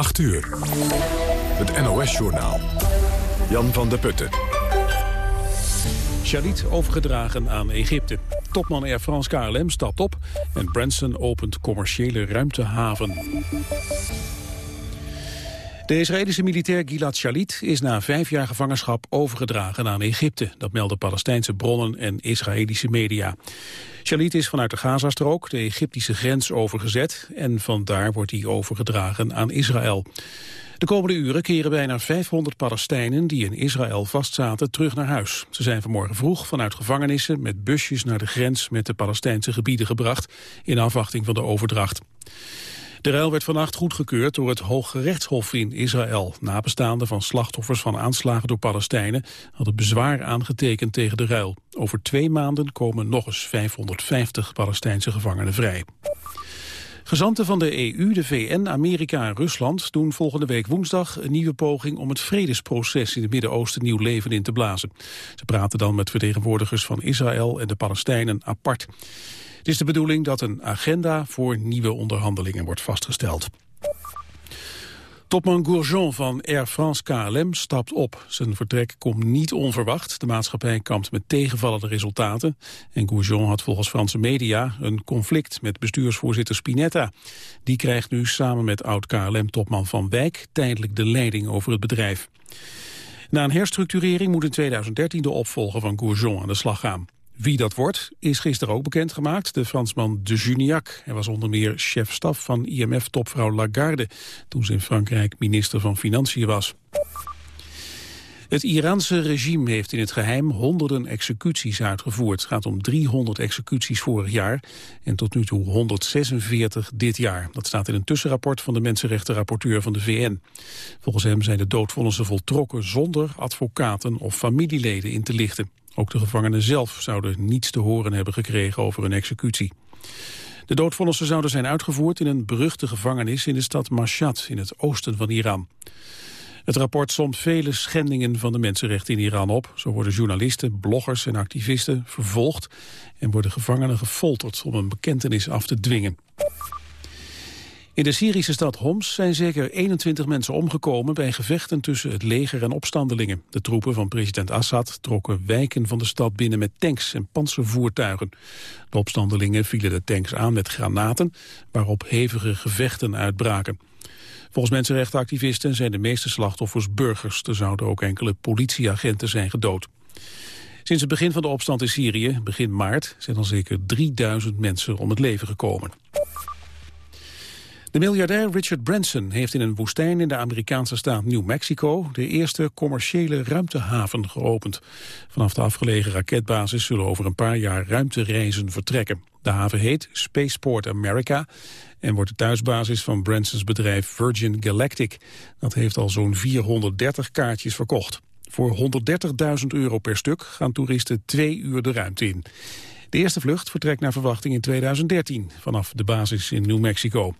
8 uur. Het NOS-journaal. Jan van der Putten. Shalit overgedragen aan Egypte. Topman Air France KLM stapt op en Branson opent commerciële ruimtehaven. De Israëlische militair Gilad Shalit is na vijf jaar gevangenschap overgedragen aan Egypte. Dat melden Palestijnse bronnen en Israëlische media. Shalit is vanuit de Gazastrook de Egyptische grens overgezet en vandaar wordt hij overgedragen aan Israël. De komende uren keren bijna 500 Palestijnen die in Israël vastzaten terug naar huis. Ze zijn vanmorgen vroeg vanuit gevangenissen met busjes naar de grens met de Palestijnse gebieden gebracht in afwachting van de overdracht. De ruil werd vannacht goedgekeurd door het Hooggerechtshof in Israël. Nabestaanden van slachtoffers van aanslagen door Palestijnen hadden bezwaar aangetekend tegen de ruil. Over twee maanden komen nog eens 550 Palestijnse gevangenen vrij. Gezanten van de EU, de VN, Amerika en Rusland doen volgende week woensdag een nieuwe poging om het vredesproces in het Midden-Oosten nieuw leven in te blazen. Ze praten dan met vertegenwoordigers van Israël en de Palestijnen apart. Het is de bedoeling dat een agenda voor nieuwe onderhandelingen wordt vastgesteld. Topman Gourjon van Air France KLM stapt op. Zijn vertrek komt niet onverwacht. De maatschappij kampt met tegenvallende resultaten. En Gourjon had volgens Franse media een conflict met bestuursvoorzitter Spinetta. Die krijgt nu samen met oud-KLM-topman Van Wijk tijdelijk de leiding over het bedrijf. Na een herstructurering moet in 2013 de opvolger van Gourjon aan de slag gaan. Wie dat wordt, is gisteren ook bekendgemaakt. De Fransman de Juniac. Hij was onder meer chef-staf van IMF-topvrouw Lagarde... toen ze in Frankrijk minister van Financiën was. Het Iraanse regime heeft in het geheim honderden executies uitgevoerd. Het gaat om 300 executies vorig jaar en tot nu toe 146 dit jaar. Dat staat in een tussenrapport van de mensenrechtenrapporteur van de VN. Volgens hem zijn de doodvonnissen voltrokken zonder advocaten of familieleden in te lichten. Ook de gevangenen zelf zouden niets te horen hebben gekregen over een executie. De doodvonnissen zouden zijn uitgevoerd in een beruchte gevangenis in de stad Mashhad in het oosten van Iran. Het rapport somt vele schendingen van de mensenrechten in Iran op. Zo worden journalisten, bloggers en activisten vervolgd en worden gevangenen gefolterd om een bekentenis af te dwingen. In de Syrische stad Homs zijn zeker 21 mensen omgekomen bij gevechten tussen het leger en opstandelingen. De troepen van president Assad trokken wijken van de stad binnen met tanks en panzervoertuigen. De opstandelingen vielen de tanks aan met granaten, waarop hevige gevechten uitbraken. Volgens mensenrechtenactivisten zijn de meeste slachtoffers burgers. Er zouden ook enkele politieagenten zijn gedood. Sinds het begin van de opstand in Syrië, begin maart, zijn al zeker 3000 mensen om het leven gekomen. De miljardair Richard Branson heeft in een woestijn in de Amerikaanse staat New Mexico de eerste commerciële ruimtehaven geopend. Vanaf de afgelegen raketbasis zullen over een paar jaar ruimtereizen vertrekken. De haven heet Spaceport America en wordt de thuisbasis van Bransons bedrijf Virgin Galactic. Dat heeft al zo'n 430 kaartjes verkocht. Voor 130.000 euro per stuk gaan toeristen twee uur de ruimte in. De eerste vlucht vertrekt naar verwachting in 2013 vanaf de basis in New Mexico.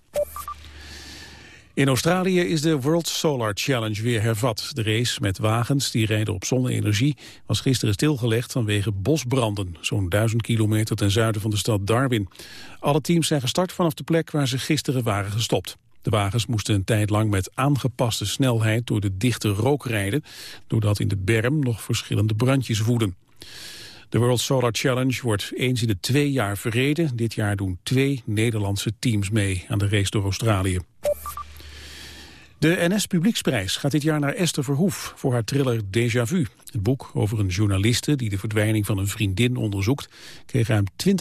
In Australië is de World Solar Challenge weer hervat. De race met wagens die rijden op zonne-energie was gisteren stilgelegd vanwege bosbranden, zo'n duizend kilometer ten zuiden van de stad Darwin. Alle teams zijn gestart vanaf de plek waar ze gisteren waren gestopt. De wagens moesten een tijd lang met aangepaste snelheid door de dichte rook rijden, doordat in de berm nog verschillende brandjes woeden. De World Solar Challenge wordt eens in de twee jaar verreden. Dit jaar doen twee Nederlandse teams mee aan de race door Australië. De NS Publieksprijs gaat dit jaar naar Esther Verhoef voor haar thriller Déjà Vu. Het boek over een journaliste die de verdwijning van een vriendin onderzoekt... kreeg ruim 20%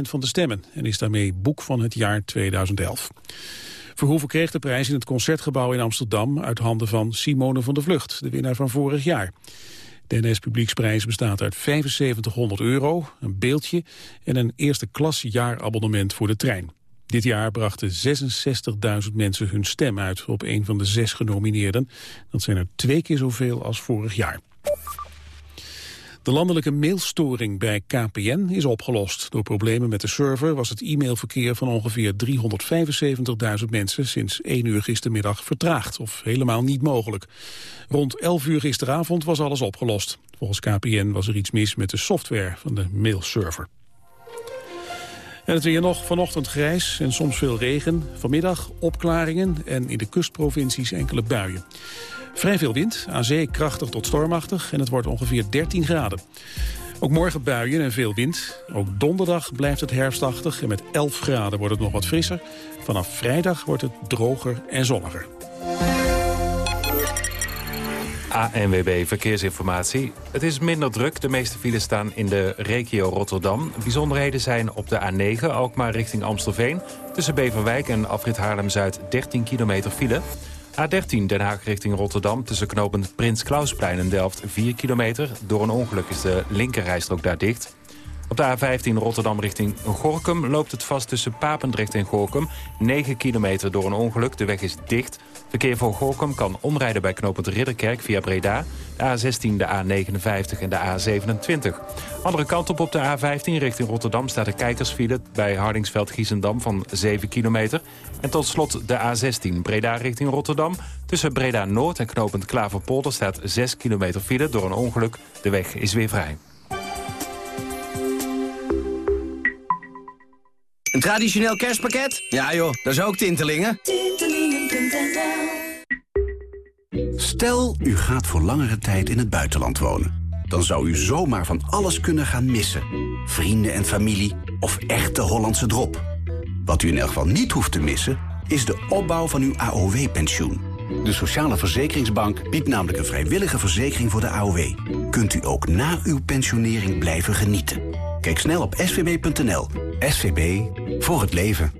van de stemmen en is daarmee boek van het jaar 2011. Verhoeven kreeg de prijs in het Concertgebouw in Amsterdam... uit handen van Simone van der Vlucht, de winnaar van vorig jaar. De NS Publieksprijs bestaat uit 7500 euro, een beeldje... en een eerste klas jaarabonnement voor de trein. Dit jaar brachten 66.000 mensen hun stem uit op een van de zes genomineerden. Dat zijn er twee keer zoveel als vorig jaar. De landelijke mailstoring bij KPN is opgelost. Door problemen met de server was het e-mailverkeer van ongeveer 375.000 mensen sinds 1 uur gistermiddag vertraagd of helemaal niet mogelijk. Rond 11 uur gisteravond was alles opgelost. Volgens KPN was er iets mis met de software van de mailserver. En het weer nog vanochtend grijs en soms veel regen. Vanmiddag opklaringen en in de kustprovincies enkele buien. Vrij veel wind, aan zee krachtig tot stormachtig en het wordt ongeveer 13 graden. Ook morgen buien en veel wind. Ook donderdag blijft het herfstachtig en met 11 graden wordt het nog wat frisser. Vanaf vrijdag wordt het droger en zonniger. ANWB Verkeersinformatie. Het is minder druk. De meeste files staan in de regio Rotterdam. Bijzonderheden zijn op de A9, ook maar richting Amstelveen. Tussen Beverwijk en Afrit Haarlem-Zuid 13 kilometer file. A13 Den Haag richting Rotterdam tussen knooppunt Prins Klausplein en Delft 4 kilometer. Door een ongeluk is de linkerrijstrook daar dicht. Op de A15 Rotterdam richting Gorkum loopt het vast tussen Papendrecht en Gorkum. 9 kilometer door een ongeluk. De weg is dicht. Verkeer voor Gorkum kan omrijden bij knooppunt Ridderkerk via Breda. De A16, de A59 en de A27. Andere kant op op de A15 richting Rotterdam staat de kijkersfile... bij Hardingsveld-Giezendam van 7 kilometer. En tot slot de A16 Breda richting Rotterdam. Tussen Breda Noord en knooppunt Klaverpolder staat 6 kilometer file door een ongeluk. De weg is weer vrij. Een traditioneel kerstpakket? Ja joh, dat is ook Tintelingen. Stel, u gaat voor langere tijd in het buitenland wonen. Dan zou u zomaar van alles kunnen gaan missen. Vrienden en familie of echte Hollandse drop. Wat u in elk geval niet hoeft te missen... is de opbouw van uw AOW-pensioen. De Sociale Verzekeringsbank biedt namelijk een vrijwillige verzekering voor de AOW. Kunt u ook na uw pensionering blijven genieten. Kijk snel op svb.nl. SVB voor het leven.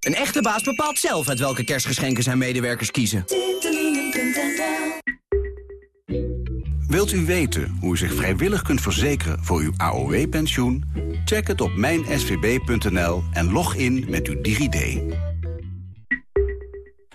Een echte baas bepaalt zelf uit welke kerstgeschenken zijn medewerkers kiezen. Wilt u weten hoe u zich vrijwillig kunt verzekeren voor uw AOW-pensioen? Check het op mijnsvb.nl en log in met uw DigiD.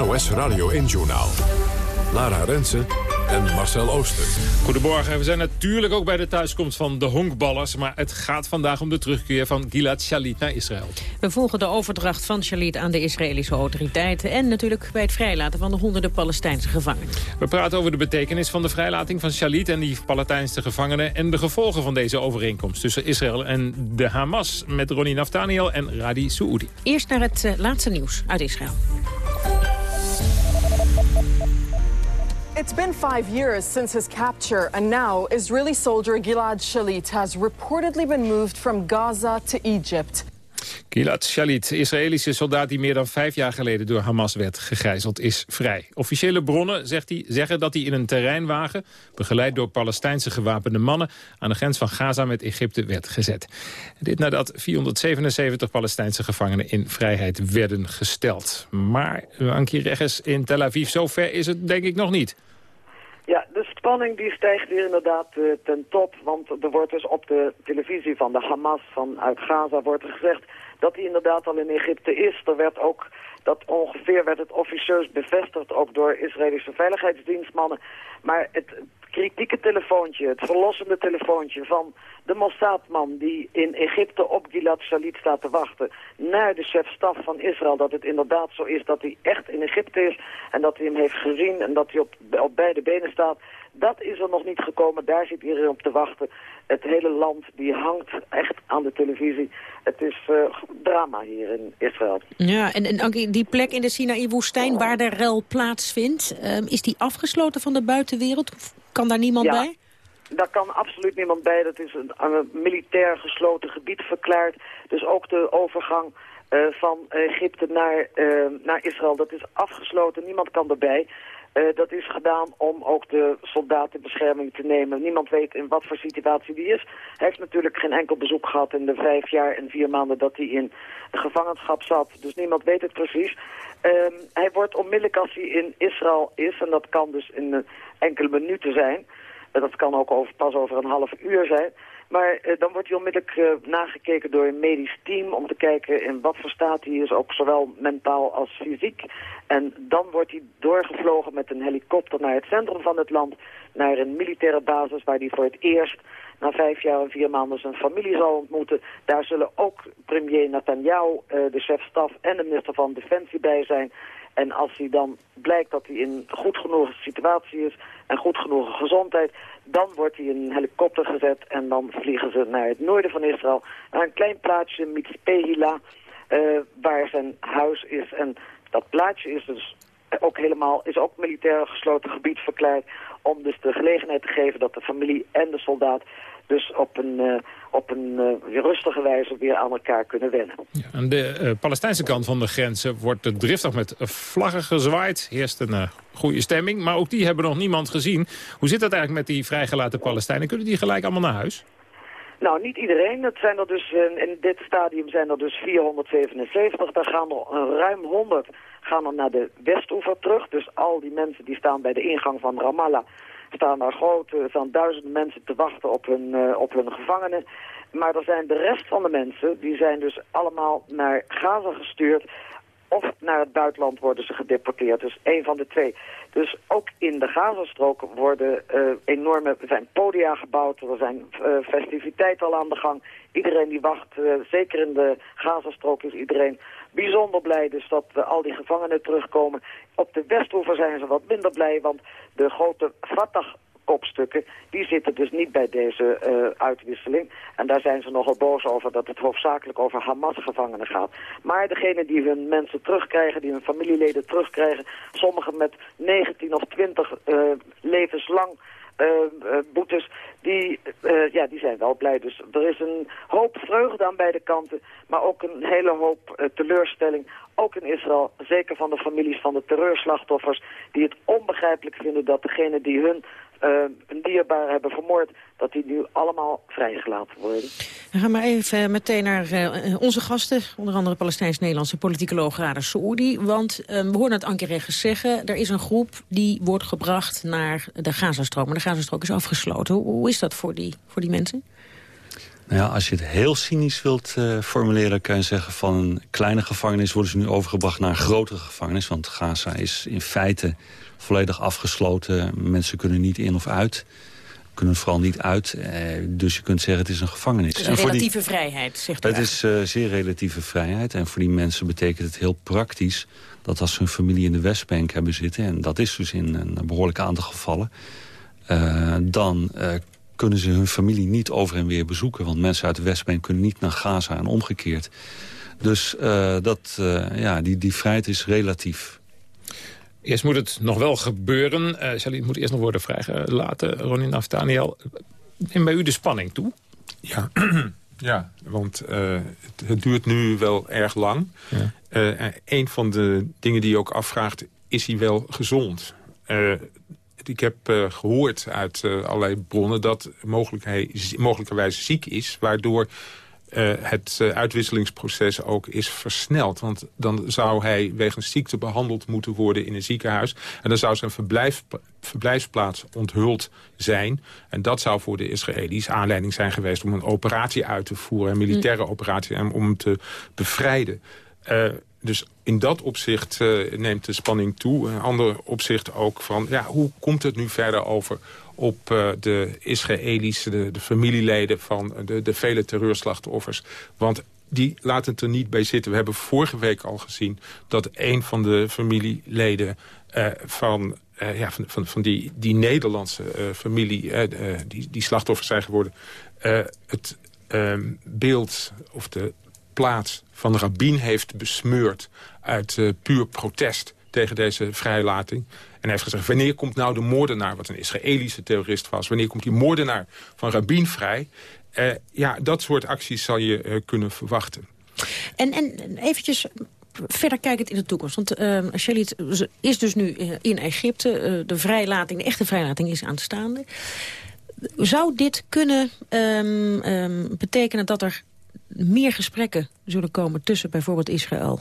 NOS Radio 1-journaal. Lara Rensen en Marcel Ooster. Goedemorgen, we zijn natuurlijk ook bij de thuiskomst van de honkballers... maar het gaat vandaag om de terugkeer van Gilad Shalit naar Israël. We volgen de overdracht van Shalit aan de Israëlische autoriteiten... en natuurlijk bij het vrijlaten van de honderden Palestijnse gevangenen. We praten over de betekenis van de vrijlating van Shalit en die Palestijnse gevangenen... en de gevolgen van deze overeenkomst tussen Israël en de Hamas... met Ronnie Naftaniel en Radi Soudi. Eerst naar het uh, laatste nieuws uit Israël. It's been five years since his capture, and now Israeli soldier Gilad Shalit has reportedly been moved from Gaza to Egypt. Gilad Shalit, Israëlische soldaat die meer dan vijf jaar geleden door Hamas werd gegijzeld, is vrij. Officiële bronnen zegt hij, zeggen dat hij in een terreinwagen, begeleid door Palestijnse gewapende mannen, aan de grens van Gaza met Egypte werd gezet. Dit nadat 477 Palestijnse gevangenen in vrijheid werden gesteld. Maar, Ankie Regges in Tel Aviv, zover is het denk ik nog niet. Ja, de spanning die stijgt hier inderdaad uh, ten top. Want er wordt dus op de televisie van de Hamas vanuit Gaza wordt gezegd dat hij inderdaad al in Egypte is. Er werd ook, dat ongeveer werd het officieus bevestigd, ook door Israëlische veiligheidsdienstmannen. Maar het kritieke telefoontje, het verlossende telefoontje van de Mossadman die in Egypte op Gilad Shalit staat te wachten naar de chef-staf van Israël, dat het inderdaad zo is dat hij echt in Egypte is en dat hij hem heeft gezien en dat hij op, op beide benen staat. Dat is er nog niet gekomen, daar zit iedereen op te wachten. Het hele land die hangt echt aan de televisie. Het is uh, drama hier in Israël. Ja, en, en die plek in de Sinaï-woestijn waar de rel plaatsvindt... Um, is die afgesloten van de buitenwereld? Kan daar niemand ja. bij? Daar kan absoluut niemand bij. Dat is een, een militair gesloten gebied verklaard. Dus ook de overgang uh, van Egypte naar, uh, naar Israël, dat is afgesloten. Niemand kan erbij. Uh, dat is gedaan om ook de soldaten bescherming te nemen. Niemand weet in wat voor situatie die is. Hij heeft natuurlijk geen enkel bezoek gehad in de vijf jaar en vier maanden dat hij in gevangenschap zat. Dus niemand weet het precies. Uh, hij wordt onmiddellijk als hij in Israël is, en dat kan dus in uh, enkele minuten zijn... dat kan ook over, pas over een half uur zijn. Maar uh, dan wordt hij onmiddellijk uh, nagekeken door een medisch team om te kijken in wat voor staat hij is, ook zowel mentaal als fysiek. En dan wordt hij doorgevlogen met een helikopter naar het centrum van het land, naar een militaire basis waar hij voor het eerst na vijf jaar en vier maanden zijn familie zal ontmoeten. Daar zullen ook premier Netanyahu, uh, de chef-staf en de minister van Defensie bij zijn. En als hij dan blijkt dat hij in goed genoeg situatie is en goed genoeg gezondheid, dan wordt hij in een helikopter gezet en dan vliegen ze naar het noorden van Israël, naar een klein plaatsje, Mitzpehila, uh, waar zijn huis is. En dat plaatsje is dus ook helemaal, is ook militair gesloten gebied verklaard, om dus de gelegenheid te geven dat de familie en de soldaat dus op een, uh, op een uh, rustige wijze weer aan elkaar kunnen wennen. Ja, aan de uh, Palestijnse kant van de grenzen wordt er driftig met vlaggen gezwaaid. Heerst een goede stemming, maar ook die hebben nog niemand gezien. Hoe zit dat eigenlijk met die vrijgelaten Palestijnen? Kunnen die gelijk allemaal naar huis? Nou, niet iedereen. Het zijn er dus, in dit stadium zijn er dus 477. Daar gaan er ruim 100 gaan er naar de Westoever terug. Dus al die mensen die staan bij de ingang van Ramallah staan daar grote van duizenden mensen te wachten op hun, uh, op hun gevangenen. Maar er zijn de rest van de mensen, die zijn dus allemaal naar Gaza gestuurd. Of naar het buitenland worden ze gedeporteerd. Dus één van de twee. Dus ook in de Gazastrook worden uh, enorme... Zijn podia gebouwd, er zijn uh, festiviteiten al aan de gang. Iedereen die wacht, zeker in de Gazastrook is iedereen bijzonder blij. Dus dat al die gevangenen terugkomen. Op de Westoever zijn ze wat minder blij, want de grote Fatah kopstukken, die zitten dus niet bij deze uh, uitwisseling. En daar zijn ze nogal boos over dat het hoofdzakelijk over Hamas-gevangenen gaat. Maar degene die hun mensen terugkrijgen, die hun familieleden terugkrijgen, sommigen met 19 of 20 uh, levenslang boetes, die, uh, ja, die zijn wel blij. Dus er is een hoop vreugde aan beide kanten, maar ook een hele hoop teleurstelling. Ook in Israël, zeker van de families van de terreurslachtoffers, die het onbegrijpelijk vinden dat degene die hun een dierbaar hebben vermoord, dat die nu allemaal vrijgelaten worden. Dan gaan we even meteen naar uh, onze gasten, onder andere Palestijns-Nederlandse politicoloog Radar Saoudi. Want uh, we hoorden het Anke Regens zeggen, er is een groep die wordt gebracht naar de Gazastrook. Maar de Gazastrook is afgesloten. Hoe, hoe is dat voor die, voor die mensen? Nou ja, als je het heel cynisch wilt uh, formuleren... kan je zeggen van een kleine gevangenis worden ze nu overgebracht naar een grotere gevangenis. Want Gaza is in feite volledig afgesloten. Mensen kunnen niet in of uit. Kunnen vooral niet uit. Eh, dus je kunt zeggen het is een gevangenis. Het is een relatieve die, vrijheid, zegt u Het is uh, zeer relatieve vrijheid. En voor die mensen betekent het heel praktisch... dat als ze hun familie in de Westbank hebben zitten... en dat is dus in een behoorlijk aantal gevallen... Uh, dan uh, kunnen ze hun familie niet over en weer bezoeken. Want mensen uit de Westbank kunnen niet naar Gaza en omgekeerd. Dus uh, dat, ja, die, die vrijheid is relatief. Eerst moet het nog wel gebeuren. Uh, Charlie, moet eerst nog worden vrijgelaten. Ronin Aftaniel, neem bij u de spanning toe? Ja, ja want uh, het, het, duurt nu wel erg lang. Ja. Uh, een van de dingen die je ook afvraagt, is hij wel gezond? ik heb gehoord uit allerlei bronnen dat mogelijk hij mogelijkerwijs ziek is... waardoor uh, het uh, uitwisselingsproces ook is versneld. Want dan zou hij wegens ziekte behandeld moeten worden in een ziekenhuis. En dan zou zijn verblijf, verblijfsplaats onthuld zijn. En dat zou voor de Israëli's aanleiding zijn geweest... om een operatie uit te voeren, een militaire mm. operatie... en om hem te bevrijden. Uh, dus in dat opzicht neemt de spanning toe. Een ander opzicht ook van, ja, hoe komt het nu verder over op uh, de Israëlische, de, de, familieleden van de, de vele terreurslachtoffers. Want die laten het er niet bij zitten. We hebben vorige week al gezien dat een van de familieleden uh, van, uh, ja, van, van, van die, die Nederlandse familie, die, die slachtoffers zijn geworden, het ehm, beeld of de plaats van de rabbin heeft besmeurd uit puur protest tegen deze vrijlating. En hij heeft gezegd, wanneer komt nou de moordenaar... wat een Israëlische terrorist was... wanneer komt die moordenaar van Rabin vrij? Uh, ja, dat soort acties zal je uh, kunnen verwachten. En, en eventjes verder kijkend in de toekomst. Want uh, Shalit is dus nu in Egypte. de vrijlating, de echte vrijlating is aanstaande. Zou dit kunnen um, um, betekenen dat er meer gesprekken zullen komen tussen bijvoorbeeld Israël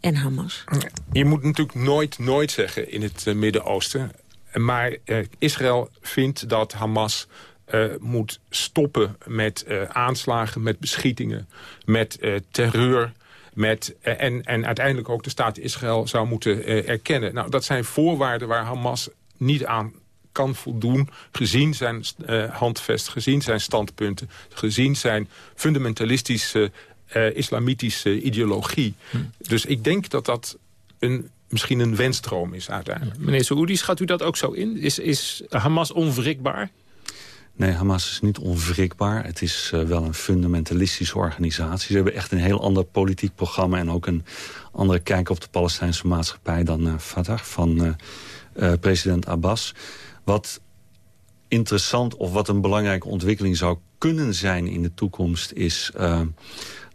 en Hamas? Je moet natuurlijk nooit, nooit zeggen in het uh, Midden-Oosten... maar Israël vindt dat Hamas moet stoppen met aanslagen, met beschietingen, met terreur... Met, en, en uiteindelijk ook de staat Israël zou moeten erkennen. Nou, dat zijn voorwaarden waar Hamas niet aan kan voldoen, gezien zijn uh, handvest, gezien zijn standpunten... gezien zijn fundamentalistische uh, islamitische ideologie. Hm. Dus ik denk dat dat een, misschien een wenstroom is uiteindelijk. Meneer Saoudi, schat u dat ook zo in? Is, is Hamas onwrikbaar? Nee, Hamas is niet onwrikbaar. Het is uh, wel een fundamentalistische organisatie. Ze hebben echt een heel ander politiek programma... en ook een andere kijk op de Palestijnse maatschappij dan uh, Fatah van uh, president Abbas. Wat interessant of wat een belangrijke ontwikkeling zou kunnen zijn in de toekomst... is uh,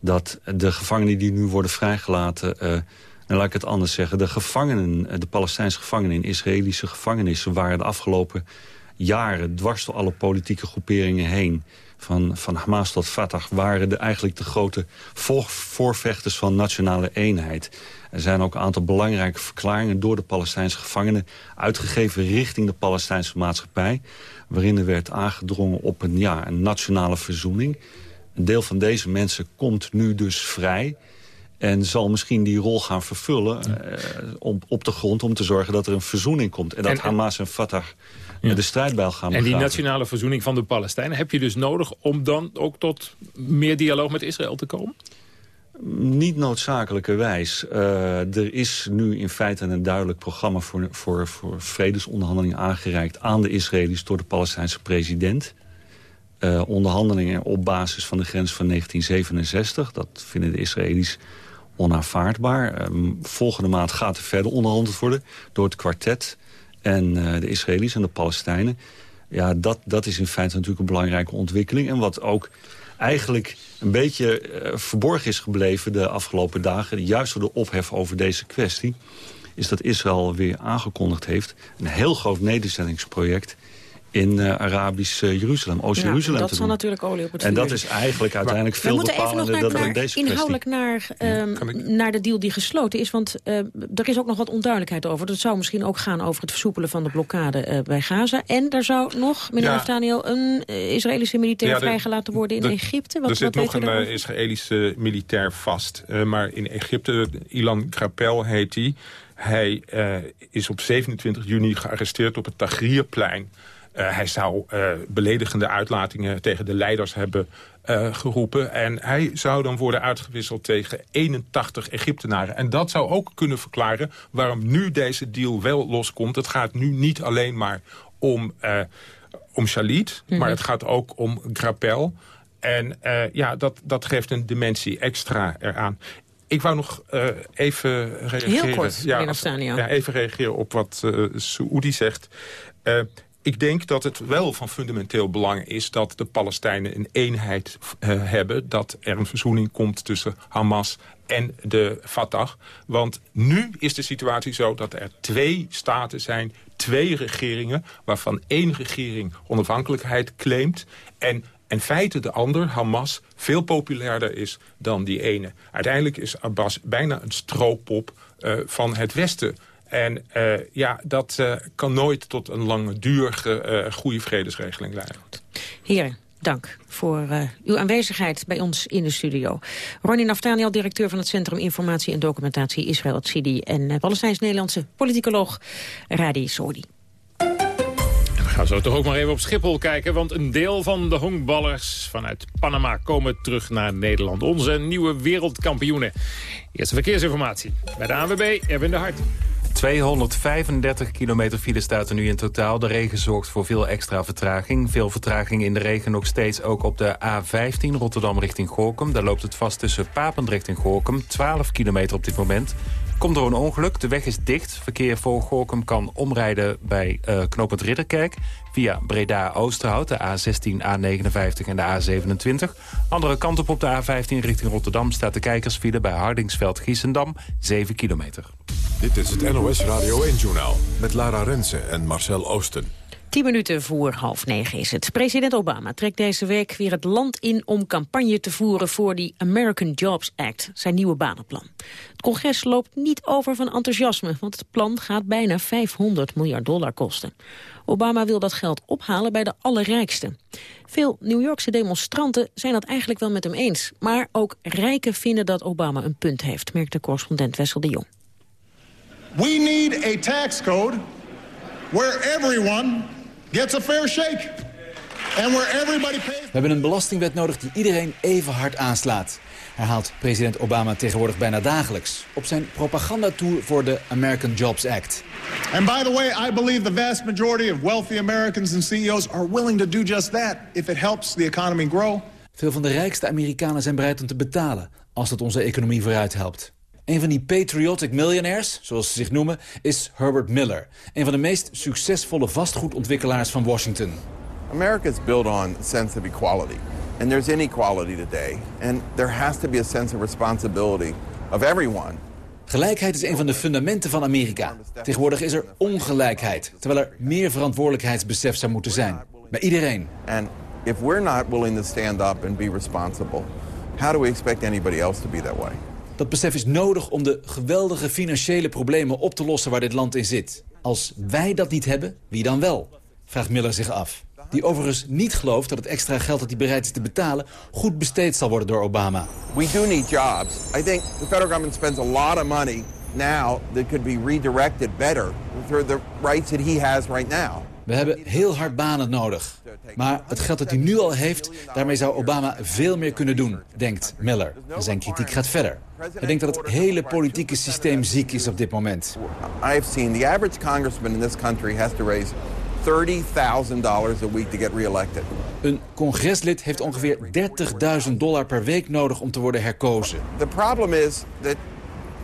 dat de gevangenen die nu worden vrijgelaten... Uh, laat ik het anders zeggen. De gevangenen, de Palestijnse gevangenen in Israëlische gevangenissen... waren de afgelopen jaren dwars door alle politieke groeperingen heen... van, van Hamas tot Fatah waren de, eigenlijk de grote voorvechters van nationale eenheid. Er zijn ook een aantal belangrijke verklaringen door de Palestijnse gevangenen... uitgegeven richting de Palestijnse maatschappij... waarin er werd aangedrongen op een, ja, een nationale verzoening. Een deel van deze mensen komt nu dus vrij... En zal misschien die rol gaan vervullen uh, op, op de grond... om te zorgen dat er een verzoening komt. En dat Hamas en Fatah ja. de strijdbijl gaan begraven. En die nationale verzoening van de Palestijnen... heb je dus nodig om dan ook tot meer dialoog met Israël te komen? Niet noodzakelijkerwijs. Uh, er is nu in feite een duidelijk programma voor, voor, voor vredesonderhandelingen aangereikt aan de Israëli's door de Palestijnse president. Uh, onderhandelingen op basis van de grens van 1967. Dat vinden de Israëli's onaanvaardbaar. Uh, volgende maand gaat er verder onderhandeld worden door het kwartet en de Israëli's en de Palestijnen. Ja, dat, dat is in feite natuurlijk een belangrijke ontwikkeling. En wat ook eigenlijk een beetje uh, verborgen is gebleven de afgelopen dagen... juist door de ophef over deze kwestie... is dat Israël weer aangekondigd heeft... een heel groot nederzettingsproject in uh, Arabisch uh, Jeruzalem, Oost-Jeruzalem ja, dat zal natuurlijk olie op het vuur. En dat is eigenlijk uiteindelijk veel bepalender dan naar, deze inhoudelijk naar, um, naar de deal die gesloten is. Want uh, er is ook nog wat onduidelijkheid over. Dat zou misschien ook gaan over het versoepelen van de blokkade uh, bij Gaza. En er zou nog, meneer ja. Daniel, een Israëlische militair ja, de, vrijgelaten worden in de, Egypte. Wat, er zit nog een Israëlische militair vast. maar in Egypte, Ilan Krapel heet hij... Hij is op 27 juni gearresteerd op het Tahrirplein... Uh, hij zou uh, beledigende uitlatingen tegen de leiders hebben uh, geroepen. En hij zou dan worden uitgewisseld tegen 81 Egyptenaren. En dat zou ook kunnen verklaren waarom nu deze deal wel loskomt. Het gaat nu niet alleen maar om, om Shalit, mm -hmm. maar het gaat ook om Grapel. En ja, dat, dat geeft een dimensie extra eraan. Ik wou nog uh, even reageren. Heel kort, ja, ja, even reageren op wat uh, Saoedi zegt. Uh, ik denk dat het wel van fundamenteel belang is... dat de Palestijnen een eenheid uh, hebben. Dat er een verzoening komt tussen Hamas en de Fatah. Want nu is de situatie zo dat er twee staten zijn... twee regeringen, waarvan één regering onafhankelijkheid claimt... en in feite de ander, Hamas, veel populairder is dan die ene. Uiteindelijk is Abbas bijna een stroopop uh, van het Westen... En uh, ja, dat uh, kan nooit tot een langdurige uh, goede vredesregeling leiden. Heren, dank voor uw aanwezigheid bij ons in de studio. Ronnie Naftaniel, directeur van het Centrum Informatie en Documentatie Israël Sidi... en Palestijns-Nederlandse politicoloog Radi Sodi. Gaan we zo toch ook maar even op Schiphol kijken... want een deel van de honkballers vanuit Panama komen terug naar Nederland. Onze nieuwe wereldkampioenen. Eerste verkeersinformatie bij de ANWB, Erwin de Hart. 235 kilometer file staat er nu in totaal. De regen zorgt voor veel extra vertraging. Veel vertraging in de regen nog steeds ook op de A15 Rotterdam richting Gorkum. Daar loopt het vast tussen Papendrecht en Gorkum. 12 kilometer op dit moment. Komt door een ongeluk. De weg is dicht. Verkeer voor Gorkum kan omrijden bij uh, knooppunt Ridderkerk... via Breda-Oosterhout, de A16, A59 en de A27. Andere kant op op de A15 richting Rotterdam... staat de kijkersfile bij Hardingsveld-Giessendam, 7 kilometer. Dit is het NOS Radio 1-journaal met Lara Rensen en Marcel Oosten. Tien minuten voor half negen is het. President Obama trekt deze week weer het land in om campagne te voeren voor die American Jobs Act, zijn nieuwe banenplan. Het congres loopt niet over van enthousiasme, want het plan gaat bijna 500 miljard dollar kosten. Obama wil dat geld ophalen bij de allerrijksten. Veel New Yorkse demonstranten zijn dat eigenlijk wel met hem eens. Maar ook rijken vinden dat Obama een punt heeft, merkte correspondent Wessel de Jong. We need a tax code where everyone gets a fair shake. And where everybody pays... We hebben een belastingwet nodig die iedereen even hard aanslaat. Herhaalt president Obama tegenwoordig bijna dagelijks... op zijn propagandatour voor de American Jobs Act. And by the way, I believe the vast majority of wealthy Americans and CEOs are willing to do just that if it helps the economy grow. Veel van de rijkste Amerikanen zijn bereid om te betalen als het onze economie vooruit helpt. Een van die patriotic millionaires, zoals ze zich noemen, is Herbert Miller. Een van de meest succesvolle vastgoedontwikkelaars van Washington. America is built on a sense of equality. And there's inequality today. And there has to be a sense of responsibility of everyone. Gelijkheid is een van de fundamenten van Amerika. Tegenwoordig is er ongelijkheid, terwijl er meer verantwoordelijkheidsbesef zou moeten zijn. Bij iedereen. And if we're not willing to stand up and be responsible, how do we expect anybody else to be that way? Dat besef is nodig om de geweldige financiële problemen op te lossen waar dit land in zit. Als wij dat niet hebben, wie dan wel? Vraagt Miller zich af. Die overigens niet gelooft dat het extra geld dat hij bereid is te betalen... goed besteed zal worden door Obama. We do need jobs. I think the federal government spends a lot of money now... that could be redirected better through the rights that he has right now. We hebben heel hard banen nodig. Maar het geld dat hij nu al heeft, daarmee zou Obama veel meer kunnen doen, denkt Miller. Zijn kritiek gaat verder. Hij denkt dat het hele politieke systeem ziek is op dit moment. I have seen the average congressman in this country has to raise $30,000 a week to get reelected. Een congreslid heeft ongeveer 30.000 dollar per week nodig om te worden herkozen. The problem is that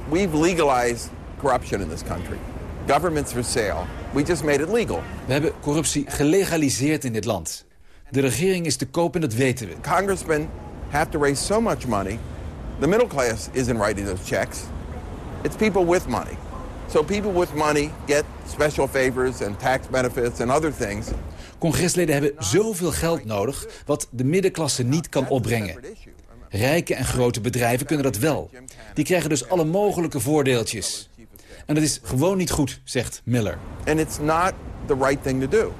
we've legalized corruption in this country. Governments for sale. We just made it legal. We hebben corruptie gelegaliseerd in dit land. De regering is te koop en dat weten we. Congressmen have to raise so much money. The middle class isn't writing those checks. It's people with money. So people with money get special favors and tax benefits and other things. Congresleden hebben zoveel geld nodig wat de middenklasse niet kan opbrengen. Rijke en grote bedrijven kunnen dat wel. Die krijgen dus alle mogelijke voordeeltjes. En dat is gewoon niet goed, zegt Miller. And it's not the right thing to do.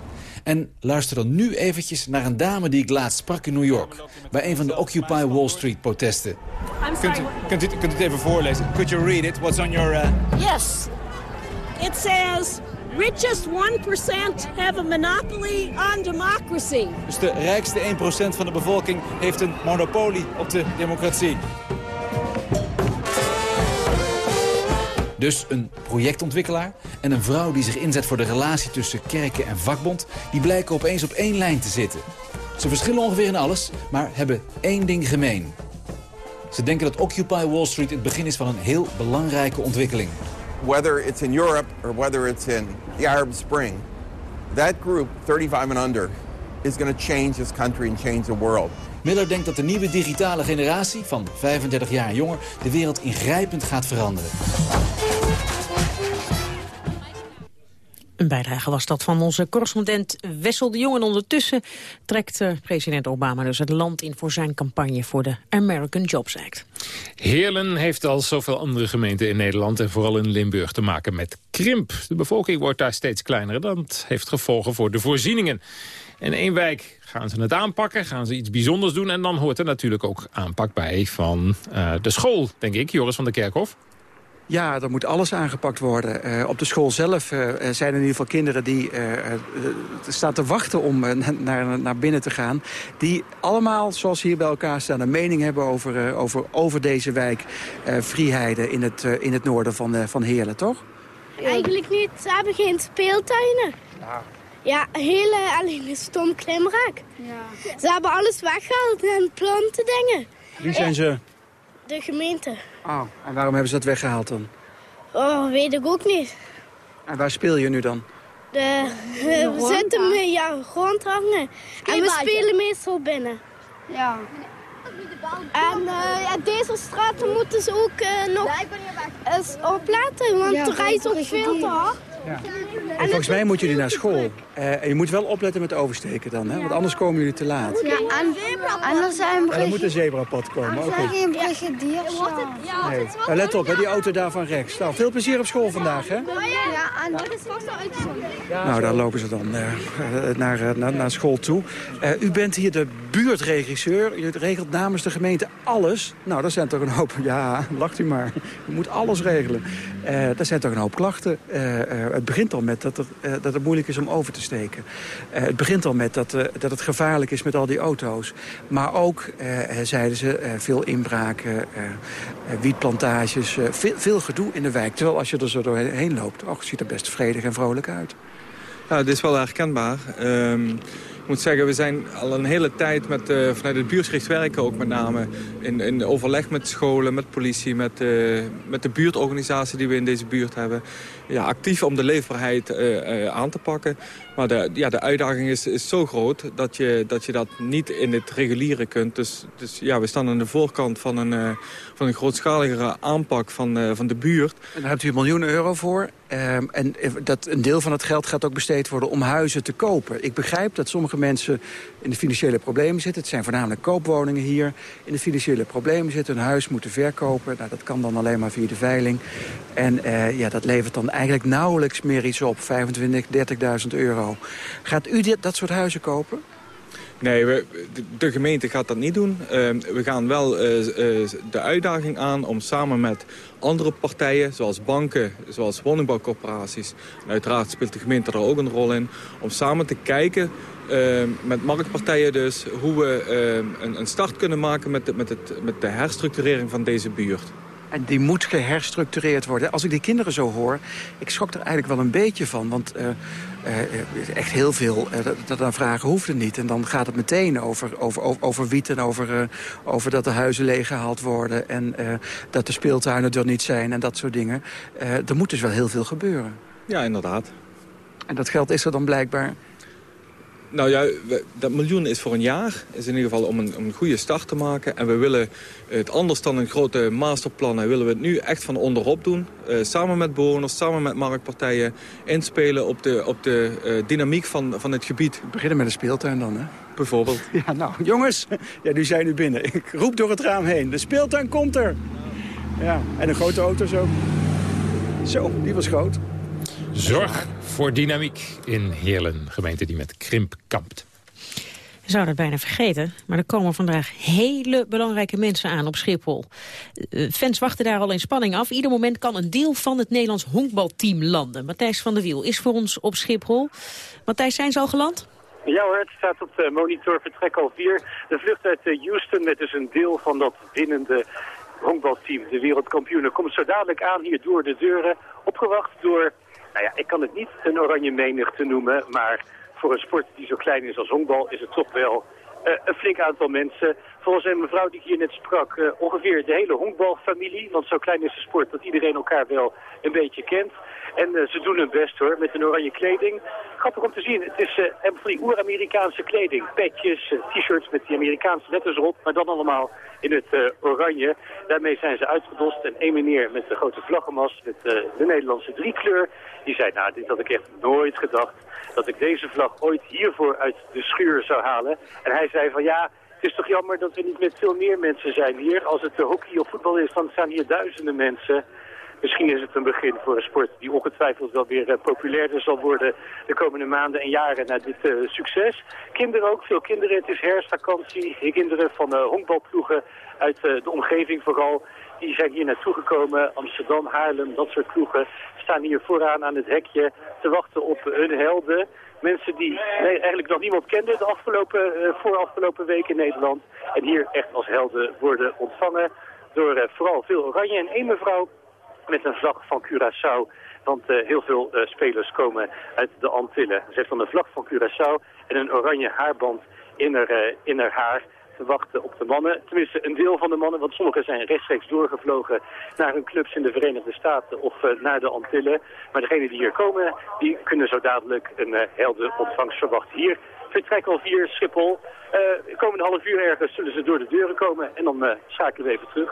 En luister dan nu eventjes naar een dame die ik laatst sprak in New York... bij een van de Occupy Wall Street protesten. Kunt u, kunt, u, kunt u het even voorlezen? Could you read it? What's on your... Uh... Yes. It says... Richest 1% have a monopoly on democracy. Dus de rijkste 1% van de bevolking heeft een monopolie op de democratie. Dus een projectontwikkelaar en een vrouw die zich inzet voor de relatie tussen kerken en vakbond... die blijken opeens op één lijn te zitten. Ze verschillen ongeveer in alles, maar hebben één ding gemeen. Ze denken dat Occupy Wall Street het begin is van een heel belangrijke ontwikkeling. Whether it's in Europe or whether it's in the Arab Spring... that group, 35 and under, is going to change this country and change the world. Miller denkt dat de nieuwe digitale generatie van 35 jaar en jonger de wereld ingrijpend gaat veranderen. Een bijdrage was dat van onze correspondent Wessel de Jong. En ondertussen trekt uh, president Obama dus het land in voor zijn campagne voor de American Jobs Act. Heerlen heeft als zoveel andere gemeenten in Nederland en vooral in Limburg te maken met krimp. De bevolking wordt daar steeds kleiner. Dat heeft gevolgen voor de voorzieningen. In één wijk gaan ze het aanpakken, gaan ze iets bijzonders doen... en dan hoort er natuurlijk ook aanpak bij van uh, de school, denk ik. Joris van der Kerkhof. Ja, er moet alles aangepakt worden. Uh, op de school zelf uh, zijn er in ieder geval kinderen die staan te wachten om naar, naar binnen te gaan. Die allemaal, zoals hier bij elkaar staan, een mening hebben over, over, over deze wijk. Vrieheide in het, in het noorden van, van Heerlen, toch? Eigenlijk niet. Ze hebben geen speeltuinen. Ja. Ja, hele, alleen een stom klimrek. Ja. Ze hebben alles weggehaald en planten dingen. Wie zijn ze? De gemeente. Oh, en waarom hebben ze dat weggehaald dan? Oh, weet ik ook niet. En waar speel je nu dan? De, we zitten met ja, rondhangen. En we spelen meestal binnen. Ja. En uh, ja, deze straten moeten ze ook uh, nog eens oplaten, want ja, er rijdt ook veel te hard. En volgens mij moeten jullie naar school. Eh, en je moet wel opletten met oversteken dan, hè? want anders komen jullie te laat. Ja, en, en dan zijn we... Ja, dan moet een zebrapad komen. Er Oké. zijn geen brigadiers. Nee. Nou, let op, hè, die auto daar van rechts. Nou, veel plezier op school vandaag, hè? Ja, en dat is vast al uitgezonden. Nou, daar lopen ze dan eh, eh, naar, eh, naar, naar school toe. Eh, u bent hier de buurtregisseur. U regelt namens de gemeente alles. Nou, dat zijn toch een hoop... Ja, lacht u maar. U moet alles regelen. Eh dat zijn toch een hoop klachten. Het begint al met dat, er, eh, dat het moeilijk is om over te steken. Eh, het begint al met dat, eh, dat het gevaarlijk is met al die auto's. Maar ook, zeiden ze, veel inbraken, wietplantages... veel, veel gedoe in de wijk. Terwijl als je er zo doorheen loopt... Oh, het ziet er best vredig en vrolijk uit. Ja, dit is wel herkenbaar. Ik moet zeggen, we zijn al een hele tijd met, eh, vanuit het buurtgericht werken ook met name... In, in overleg met scholen, met politie, met, eh, met de buurtorganisatie die we in deze buurt hebben... Ja, actief om de leefbaarheid eh, aan te pakken. Maar de, ja, de uitdaging is, is zo groot dat je, dat je dat niet in het reguliere kunt. Dus, dus ja, we staan aan de voorkant van een, van een grootschaligere aanpak van, van de buurt. En daar hebt u miljoenen euro voor. Ehm, en dat een deel van het geld gaat ook besteed worden om huizen te kopen. Ik begrijp dat sommige mensen in de financiële problemen zitten. Het zijn voornamelijk koopwoningen hier. In de financiële problemen zitten, hun huis moeten verkopen. Nou, dat kan dan alleen maar via de veiling. En eh, ja, dat levert dan eigenlijk nauwelijks meer iets op. 25, 30.000 euro. Gaat u dit, dat soort huizen kopen? Nee, de, gemeente gaat dat niet doen. Uh, we gaan wel uh, uh, de uitdaging aan om samen met andere partijen, zoals banken, zoals woningbouwcorporaties... en uiteraard speelt de gemeente daar ook een rol in... om samen te kijken, met marktpartijen dus, hoe we een, een, start kunnen maken... Met met, het, met de herstructurering van deze buurt. En die moet geherstructureerd worden. Als ik die kinderen zo hoor, ik schrok er eigenlijk wel een beetje van. Want uh, uh, echt heel veel uh, dat dan vragen hoeft het niet. En dan gaat het meteen over, over, over, over wiet en over, over dat de huizen leeggehaald worden. En dat de speeltuinen er niet zijn en dat soort dingen. er moet dus wel heel veel gebeuren. Ja, inderdaad. En dat geld is er dan blijkbaar... Nou ja, we, dat miljoen is voor een jaar. is in ieder geval om een, om een goede start te maken. En we willen het anders dan een grote masterplannen... willen we het nu echt van onderop doen. Uh, samen met bewoners, samen met marktpartijen... inspelen op de, op de uh, dynamiek van, van het gebied. We beginnen met een speeltuin dan, hè? Bijvoorbeeld. Ja, nou, jongens, ja, nu zijn nu binnen. Ik roep door het raam heen. De speeltuin komt er. Ja, en een grote auto zo. Zo, die was groot. Zorg voor dynamiek in Heerlen, gemeente die met krimp kampt. We zouden het bijna vergeten, maar er komen vandaag hele belangrijke mensen aan op Schiphol. Uh, fans wachten daar al in spanning af. Ieder moment kan een deel van het Nederlands honkbalteam landen. Matthijs van der Wiel is voor ons op Schiphol. Matthijs, zijn ze al geland? Ja hoor, het staat op de monitor vertrek al vier. De vlucht uit Houston met dus een deel van dat winnende honkbalteam, de wereldkampioenen, komt zo dadelijk aan hier door de deuren. Opgewacht door nou ja, ik kan het niet een oranje menigte noemen, maar voor een sport die zo klein is als honkbal is het toch wel uh, een flink aantal mensen. Volgens een mevrouw die ik hier net sprak, uh, ongeveer de hele honkbalfamilie. Want zo klein is de sport dat iedereen elkaar wel een beetje kent. En uh, ze doen hun best hoor, met een oranje kleding. Grappig om te zien, het is uh, van die oer-Amerikaanse kleding. Petjes, t-shirts met die Amerikaanse letters erop, maar dan allemaal in het oranje. Daarmee zijn ze uitgedost. En één meneer met de grote vlaggenmast, met de Nederlandse driekleur, die zei, nou, dit had ik echt nooit gedacht, dat ik deze vlag ooit hiervoor uit de schuur zou halen. En hij zei van, ja, het is toch jammer dat we niet met veel meer mensen zijn hier. Als het hockey of voetbal is, dan staan hier duizenden mensen. Misschien is het een begin voor een sport die ongetwijfeld wel weer uh, populairder zal worden de komende maanden en jaren na dit uh, succes. Kinderen ook, veel kinderen. Het is herfstvakantie. Kinderen van uh, honkbalploegen uit de omgeving vooral. Die zijn hier naartoe gekomen. Amsterdam, Haarlem, dat soort ploegen staan hier vooraan aan het hekje te wachten op hun helden. Mensen die eigenlijk nog niemand kende de afgelopen, voor afgelopen week in Nederland. En hier echt als helden worden ontvangen door vooral veel oranje. En één mevrouw met een vlag van Curaçao. Want uh, heel veel uh, spelers komen uit de Antillen. Ze heeft dan een vlag van Curaçao en een oranje haarband in haar, uh, in haar haar te wachten op de mannen. Tenminste, een deel van de mannen, want sommigen zijn rechtstreeks doorgevlogen naar hun clubs in de Verenigde Staten of naar de Antillen. Maar degenen die hier komen, die kunnen zo dadelijk een helder ontvangst verwachten. Hier vertrek al vier Schiphol. komende half uur ergens zullen ze door de deuren komen en dan schakelen we even terug.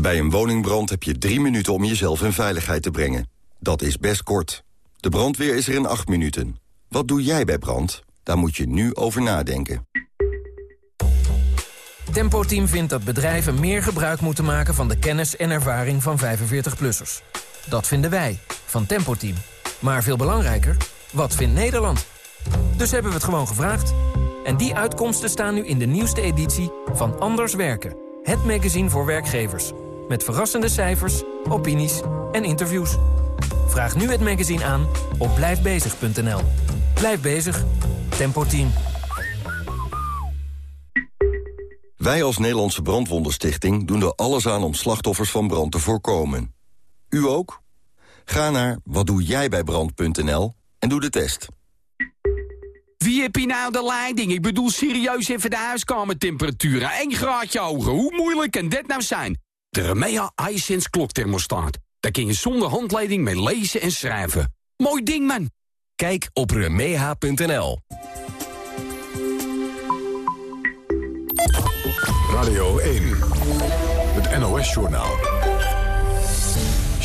Bij een woningbrand heb je drie minuten om jezelf in veiligheid te brengen. Dat is best kort. De brandweer is er in acht minuten. Wat doe jij bij brand? Daar moet je nu over nadenken. Tempo Team vindt dat bedrijven meer gebruik moeten maken van de kennis en ervaring van 45-plussers. Dat vinden wij, van Tempo Team. Maar veel belangrijker, wat vindt Nederland? Dus hebben we het gewoon gevraagd. En die uitkomsten staan nu in de nieuwste editie van Anders Werken. Het magazine voor werkgevers. Met verrassende cijfers, opinies en interviews. Vraag nu het magazine aan op blijfbezig.nl. Blijf bezig. Tempo Team. Wij als Nederlandse Brandwondenstichting doen er alles aan om slachtoffers van brand te voorkomen. U ook? Ga naar watdoejijbijbrand.nl en doe de test. Wie heb je nou de leiding? Ik bedoel serieus even de huiskamertemperatuur. 1 graadje hoger. Hoe moeilijk kan dit nou zijn? De Remea iSense klokthermostaat. Daar kun je zonder handleiding mee lezen en schrijven. Mooi ding, man. Kijk op remeha.nl. Radio 1, het NOS-journaal.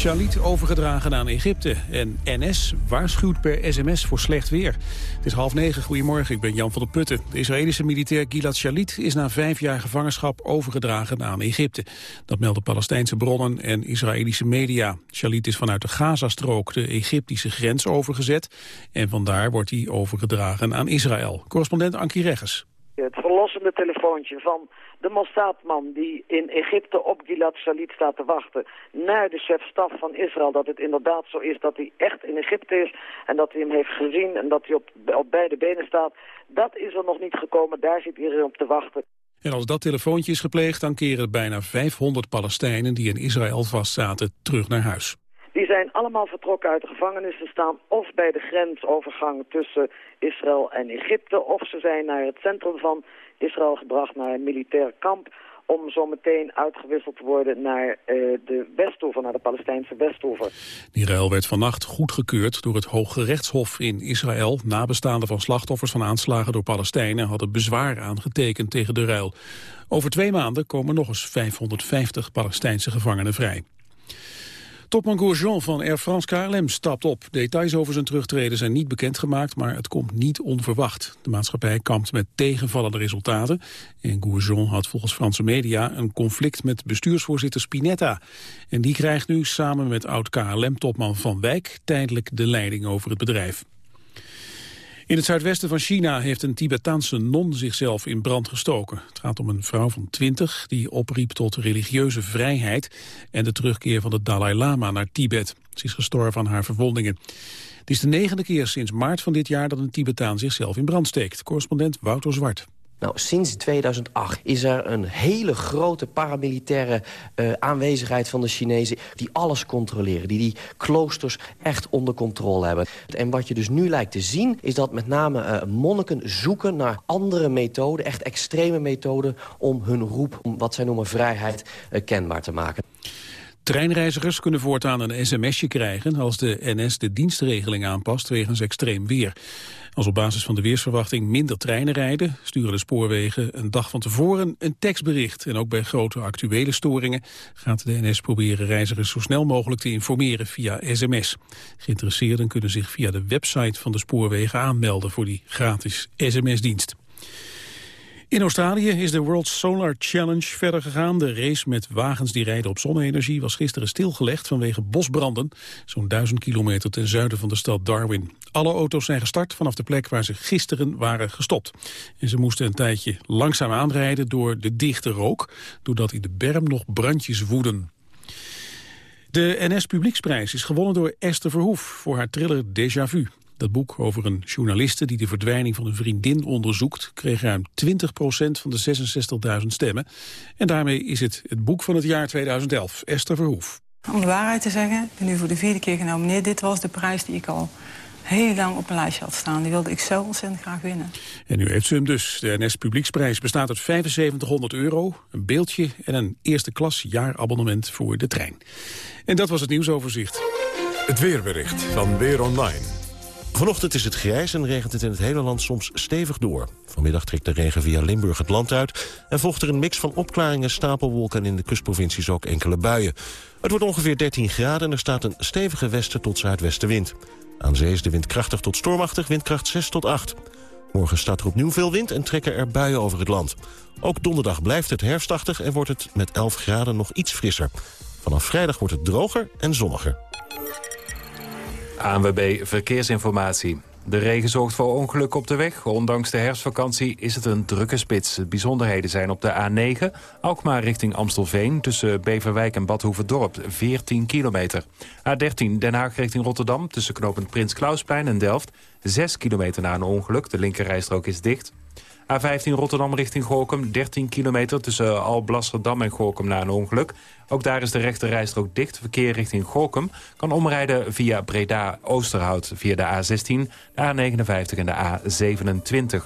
Shalit overgedragen aan Egypte. En NS waarschuwt per sms voor slecht weer. Het is half negen, goedemorgen, ik ben Jan van der Putten. De Israëlische militair Gilad Shalit is na vijf jaar gevangenschap overgedragen aan Egypte. Dat melden Palestijnse bronnen en Israëlische media. Shalit is vanuit de Gazastrook de Egyptische grens overgezet. En vandaar wordt hij overgedragen aan Israël. Correspondent Ankie Regges. Het verlossende telefoontje van de Mossadman die in Egypte op Gilad Shalit staat te wachten... naar de chef-staf van Israël, dat het inderdaad zo is dat hij echt in Egypte is... en dat hij hem heeft gezien en dat hij op, op beide benen staat. Dat is er nog niet gekomen, daar zit iedereen op te wachten. En als dat telefoontje is gepleegd, dan keren bijna 500 Palestijnen die in Israël vastzaten terug naar huis. Die zijn allemaal vertrokken uit de gevangenis. Ze staan of bij de grensovergang tussen Israël en Egypte... of ze zijn naar het centrum van Israël gebracht, naar een militair kamp... om zo meteen uitgewisseld te worden naar uh, de Westhoever, naar de Palestijnse Westhoever. Die ruil werd vannacht goedgekeurd door het Hoge Rechtshof in Israël. Nabestaanden van slachtoffers van aanslagen door Palestijnen... hadden bezwaar aangetekend tegen de ruil. Over twee maanden komen nog eens 550 Palestijnse gevangenen vrij. Topman Gourjean van Air France KLM stapt op. Details over zijn terugtreden zijn niet bekendgemaakt, maar het komt niet onverwacht. De maatschappij kampt met tegenvallende resultaten. En Gourjean had volgens Franse media een conflict met bestuursvoorzitter Spinetta. En die krijgt nu samen met oud-KLM-topman Van Wijk tijdelijk de leiding over het bedrijf. In het zuidwesten van China heeft een Tibetaanse non zichzelf in brand gestoken. Het gaat om een vrouw van 20 die opriep tot religieuze vrijheid... en de terugkeer van de Dalai Lama naar Tibet. Ze is gestorven aan haar verwondingen. Het is de negende keer sinds maart van dit jaar dat een Tibetaan zichzelf in brand steekt. Correspondent Wouter Zwart. Nou, sinds 2008 is er een hele grote paramilitaire uh, aanwezigheid van de Chinezen... die alles controleren, die die kloosters echt onder controle hebben. En wat je dus nu lijkt te zien, is dat met name uh, monniken zoeken naar andere methoden... echt extreme methoden om hun roep, om wat zij noemen vrijheid, uh, kenbaar te maken. Treinreizigers kunnen voortaan een sms'je krijgen als de NS de dienstregeling aanpast wegens extreem weer. Als op basis van de weersverwachting minder treinen rijden, sturen de spoorwegen een dag van tevoren een tekstbericht. En ook bij grote actuele storingen gaat de NS proberen reizigers zo snel mogelijk te informeren via sms. Geïnteresseerden kunnen zich via de website van de spoorwegen aanmelden voor die gratis sms-dienst. In Australië is de World Solar Challenge verder gegaan. De race met wagens die rijden op zonne-energie was gisteren stilgelegd vanwege bosbranden. Zo'n duizend kilometer ten zuiden van de stad Darwin. Alle auto's zijn gestart vanaf de plek waar ze gisteren waren gestopt. En ze moesten een tijdje langzaam aanrijden door de dichte rook... doordat in de berm nog brandjes woeden. De NS Publieksprijs is gewonnen door Esther Verhoef voor haar thriller Déjà Vu. Dat boek over een journaliste die de verdwijning van een vriendin onderzoekt... kreeg ruim 20% van de 66.000 stemmen. En daarmee is het het boek van het jaar 2011, Esther Verhoef. Om de waarheid te zeggen, ik ben nu voor de vierde keer genomineerd. Dit was de prijs die ik al heel lang op mijn lijstje had staan. Die wilde ik zo ontzettend graag winnen. En nu heeft ze hem dus. De NS Publieksprijs bestaat uit 7500 euro, een beeldje en een eerste klas jaarabonnement voor de trein. En dat was het nieuwsoverzicht. Het weerbericht van Weer Online. Vanochtend is het grijs en regent het in het hele land soms stevig door. Vanmiddag trekt de regen via Limburg het land uit... en volgt er een mix van opklaringen, stapelwolken... en in de kustprovincies ook enkele buien. Het wordt ongeveer 13 graden en er staat een stevige westen tot zuidwestenwind. Aan zee is de wind krachtig tot stormachtig, windkracht 6 tot 8. Morgen staat er opnieuw veel wind en trekken er buien over het land. Ook donderdag blijft het herfstachtig en wordt het met 11 graden nog iets frisser. Vanaf vrijdag wordt het droger en zonniger. ANWB Verkeersinformatie. De regen zorgt voor ongelukken op de weg. Ondanks de herfstvakantie is het een drukke spits. Bijzonderheden zijn op de A9, Alkmaar richting Amstelveen... tussen Beverwijk en Badhoevedorp, 14 kilometer. A13 Den Haag richting Rotterdam, tussen knooppunt Prins Klausplein en Delft... 6 kilometer na een ongeluk, de linkerrijstrook is dicht... A15 Rotterdam richting Gorkum, 13 kilometer tussen Alblasserdam en Gorkum na een ongeluk. Ook daar is de rechte rijstrook dicht. Verkeer richting Gorkum kan omrijden via Breda-Oosterhout via de A16, de A59 en de A27.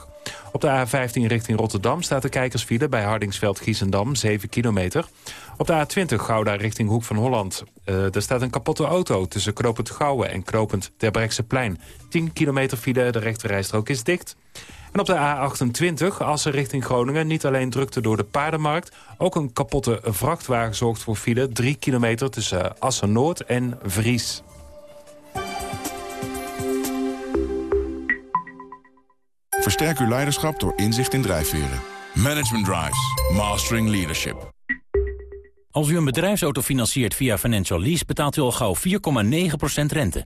Op de A15 richting Rotterdam staat de kijkersfile bij Hardingsveld-Giessendam, 7 kilometer. Op de A20 Gouda richting Hoek van Holland. Uh, er staat een kapotte auto tussen Knopend Gouwen en Knopend Terbrechtseplein. 10 kilometer file, de rechte rijstrook is dicht. En op de A28, Assen richting Groningen, niet alleen drukte door de paardenmarkt... ook een kapotte vrachtwagen zorgt voor file... 3 kilometer tussen Assen-Noord en Vries. Versterk uw leiderschap door inzicht in drijfveren. Management Drives. Mastering Leadership. Als u een bedrijfsauto financiert via Financial Lease... betaalt u al gauw 4,9% rente.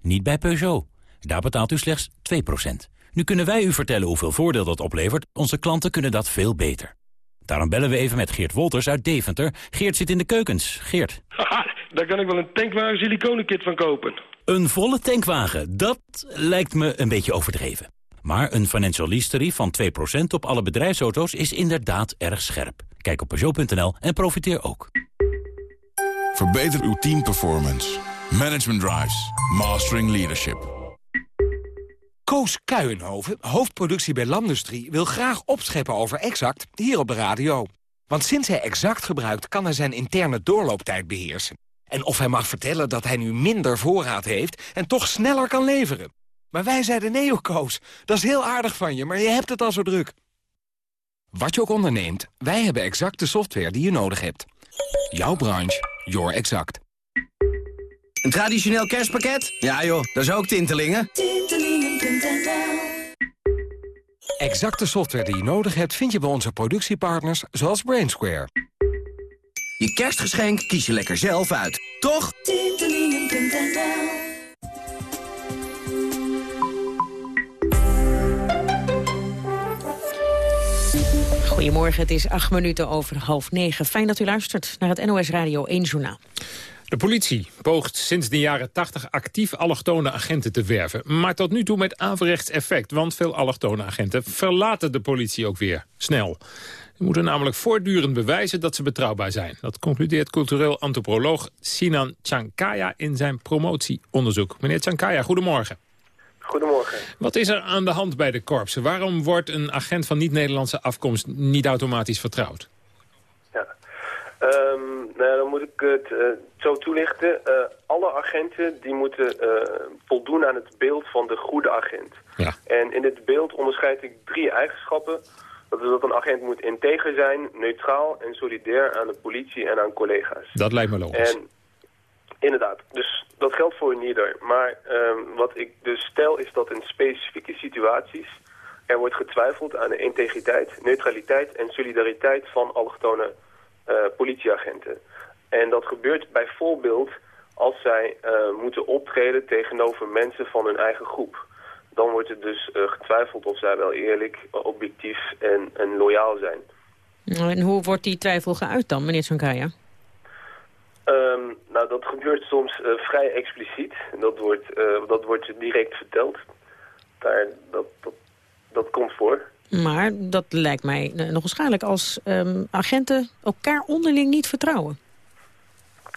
Niet bij Peugeot. Daar betaalt u slechts 2%. Nu kunnen wij u vertellen hoeveel voordeel dat oplevert. Onze klanten kunnen dat veel beter. Daarom bellen we even met Geert Wolters uit Deventer. Geert zit in de keukens. Geert. Haha, daar kan ik wel een tankwagen siliconenkit van kopen. Een volle tankwagen, dat lijkt me een beetje overdreven. Maar een financial lease tarief van 2% op alle bedrijfsauto's is inderdaad erg scherp. Kijk op Peugeot.nl en profiteer ook. Verbeter uw teamperformance. Management Drives. Mastering Leadership. Koos Kuijenhoven, hoofdproductie bij Landustrie... wil graag opscheppen over Exact hier op de radio. Want sinds hij Exact gebruikt, kan hij zijn interne doorlooptijd beheersen. En of hij mag vertellen dat hij nu minder voorraad heeft... en toch sneller kan leveren. Maar wij zeiden nee, Koos. Dat is heel aardig van je, maar je hebt het al zo druk. Wat je ook onderneemt, wij hebben exact de software die je nodig hebt. Jouw branche, your exact. Een traditioneel kerstpakket? Ja joh, dat is ook Tintelingen. Tintelingen.nl Exacte software die je nodig hebt vind je bij onze productiepartners zoals Brainsquare. Je kerstgeschenk kies je lekker zelf uit, toch? Goedemorgen, het is acht minuten over half negen. Fijn dat u luistert naar het NOS Radio 1 Journaal. De politie poogt sinds de jaren 80 actief allochtone agenten te werven. Maar tot nu toe met averechts effect, want veel allochtone agenten verlaten de politie ook weer snel. Ze moeten namelijk voortdurend bewijzen dat ze betrouwbaar zijn. Dat concludeert cultureel antropoloog Sinan Chankaya in zijn promotieonderzoek. Meneer Chankaya, goedemorgen. Goedemorgen. Wat is er aan de hand bij de korpsen? Waarom wordt een agent van niet-Nederlandse afkomst niet automatisch vertrouwd? Um, nou, dan moet ik het uh, zo toelichten. Uh, alle agenten die moeten uh, voldoen aan het beeld van de goede agent. Ja. En in dit beeld onderscheid ik drie eigenschappen. Dat is dat een agent moet integer zijn, neutraal en solidair aan de politie en aan collega's. Dat lijkt me logisch. En Inderdaad, dus dat geldt voor een ieder. Maar um, wat ik dus stel is dat in specifieke situaties er wordt getwijfeld aan de integriteit, neutraliteit en solidariteit van allochtone politieagenten. En dat gebeurt bijvoorbeeld als zij uh, moeten optreden tegenover mensen van hun eigen groep. Dan wordt er dus uh, getwijfeld of zij wel eerlijk, objectief en, en loyaal zijn. En hoe wordt die twijfel geuit dan, meneer Sankaya? Um, nou, dat gebeurt soms uh, vrij expliciet. Dat wordt, uh, dat wordt direct verteld. Daar, dat, dat, dat komt voor. Maar dat lijkt mij nog waarschijnlijk als um, agenten elkaar onderling niet vertrouwen.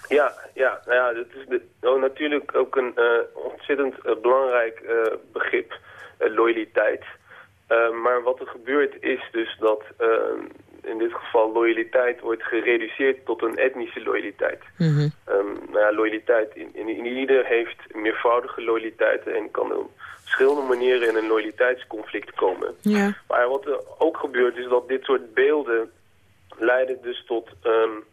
Ja, ja, nou ja, dat is oh, natuurlijk ook een uh, ontzettend uh, belangrijk begrip, loyaliteit. maar wat er gebeurt is dus dat in dit geval loyaliteit wordt gereduceerd tot een etnische loyaliteit. Mm -hmm. um, nou ja, loyaliteit, in, in, in, ieder heeft meervoudige loyaliteiten en kan op verschillende manieren in een loyaliteitsconflict komen. Ja. Maar wat er ook gebeurt is dat dit soort beelden leiden dus tot um,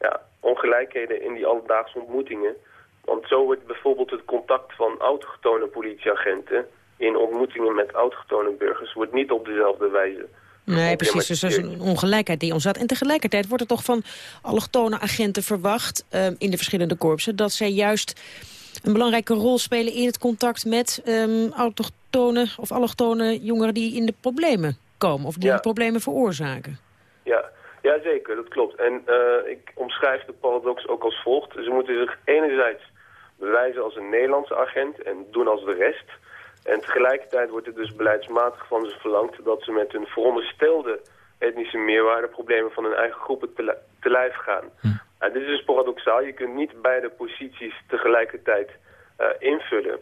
ja, ongelijkheden in die alledaagse ontmoetingen. Want zo wordt bijvoorbeeld het contact van autochtone politieagenten in ontmoetingen met autochtone burgers wordt niet op dezelfde wijze Nee, precies. Dus dat is een ongelijkheid die ontstaat. En tegelijkertijd wordt er toch van allochtone agenten verwacht... Um, in de verschillende korpsen... dat zij juist een belangrijke rol spelen in het contact met um, autochtone of allochtone jongeren die in de problemen komen. Of die Ja. problemen veroorzaken. Ja, ja zeker, dat klopt. En eh, ik omschrijf de paradox ook als volgt. Ze moeten zich enerzijds bewijzen als een Nederlandse agent en doen als de rest. En tegelijkertijd wordt er dus beleidsmatig van ze verlangd dat ze met hun veronderstelde etnische meerwaardeproblemen van hun eigen groepen te, li- te lijf gaan. En dit is dus paradoxaal. Je kunt niet beide posities tegelijkertijd eh, invullen.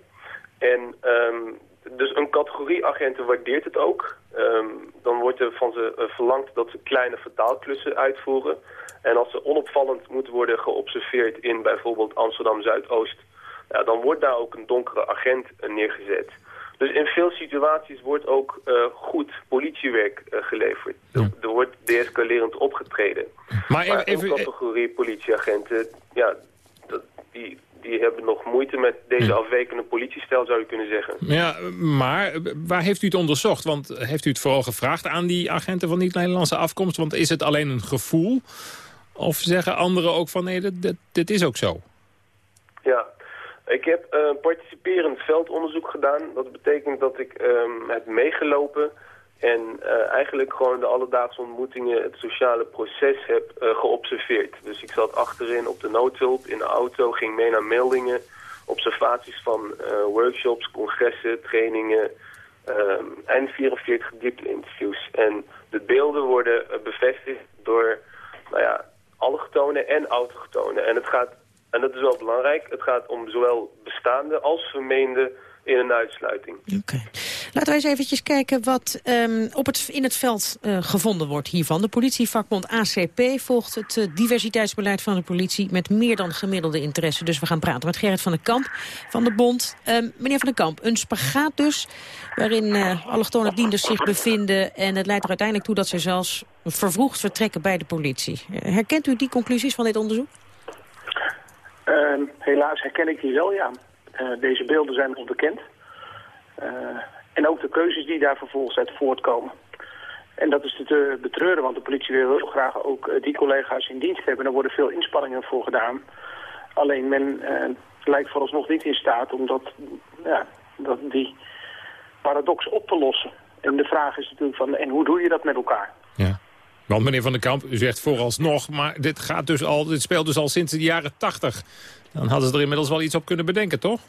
En ehm, dus een categorie agenten waardeert het ook. Ehm, dan wordt er van ze eh, verlangd dat ze kleine vertaalklussen uitvoeren. En als ze onopvallend moeten worden geobserveerd in bijvoorbeeld Amsterdam Zuidoost, ja, dan wordt daar ook een donkere agent eh, neergezet. Dus in veel situaties wordt ook eh, goed politiewerk eh, geleverd. Er, er wordt deescalerend opgetreden. Maar even- een even- categorie politieagenten, ja, dat, die, die hebben nog moeite met deze afwekende politiestijl, zou je kunnen zeggen. Ja, maar eh, waar heeft u het onderzocht? Want heeft u het vooral gevraagd aan die agenten van niet-Nederlandse afkomst? Want is het alleen een gevoel? Of zeggen anderen ook van nee, dit, dit, dit is ook zo? Ja, ik heb een participerend veldonderzoek gedaan. Dat betekent dat ik ehm, heb meegelopen en eh, eigenlijk gewoon de alledaagse ontmoetingen, het sociale proces heb eh, geobserveerd. Dus ik zat achterin op de noodhulp in de auto, ging mee naar meldingen, observaties van workshops, congressen, trainingen ehm, en 44 diepte-interviews. En de beelden worden bevestigd door nou ja, allochtonen en autochtonen. En het gaat, en dat is wel belangrijk, het gaat om zowel bestaande als vermeende in een uitsluiting. Laten wij eens eventjes kijken wat ehm, op het, in het veld eh, gevonden wordt hiervan. De politievakbond ACP volgt het eh, diversiteitsbeleid van de politie... met meer dan gemiddelde interesse. Dus we gaan praten met Gerrit van den Kamp van de bond. Ehm, meneer van den Kamp, een spagaat dus... waarin eh allochtone dienders zich bevinden... en het leidt er uiteindelijk toe dat zij zelfs vervroegd vertrekken bij de politie. Herkent u die conclusies van dit onderzoek? Ehm, helaas herken ik die wel, ja. Eh, deze beelden zijn nog bekend. Eh, en ook de keuzes die daar vervolgens uit voortkomen. En dat is te betreuren, want de politie wil heel graag ook eh, die collega's in dienst hebben. Er worden veel inspanningen voor gedaan. Alleen men lijkt vooralsnog niet in staat om dat, ja, dat, die paradox op te lossen. En de vraag is natuurlijk van, en hoe doe je dat met elkaar? Want meneer Van den Kamp, u zegt vooralsnog, maar dit, gaat dus al, dit speelt dus al sinds de jaren tachtig. Dan hadden ze er inmiddels wel iets op kunnen bedenken, toch?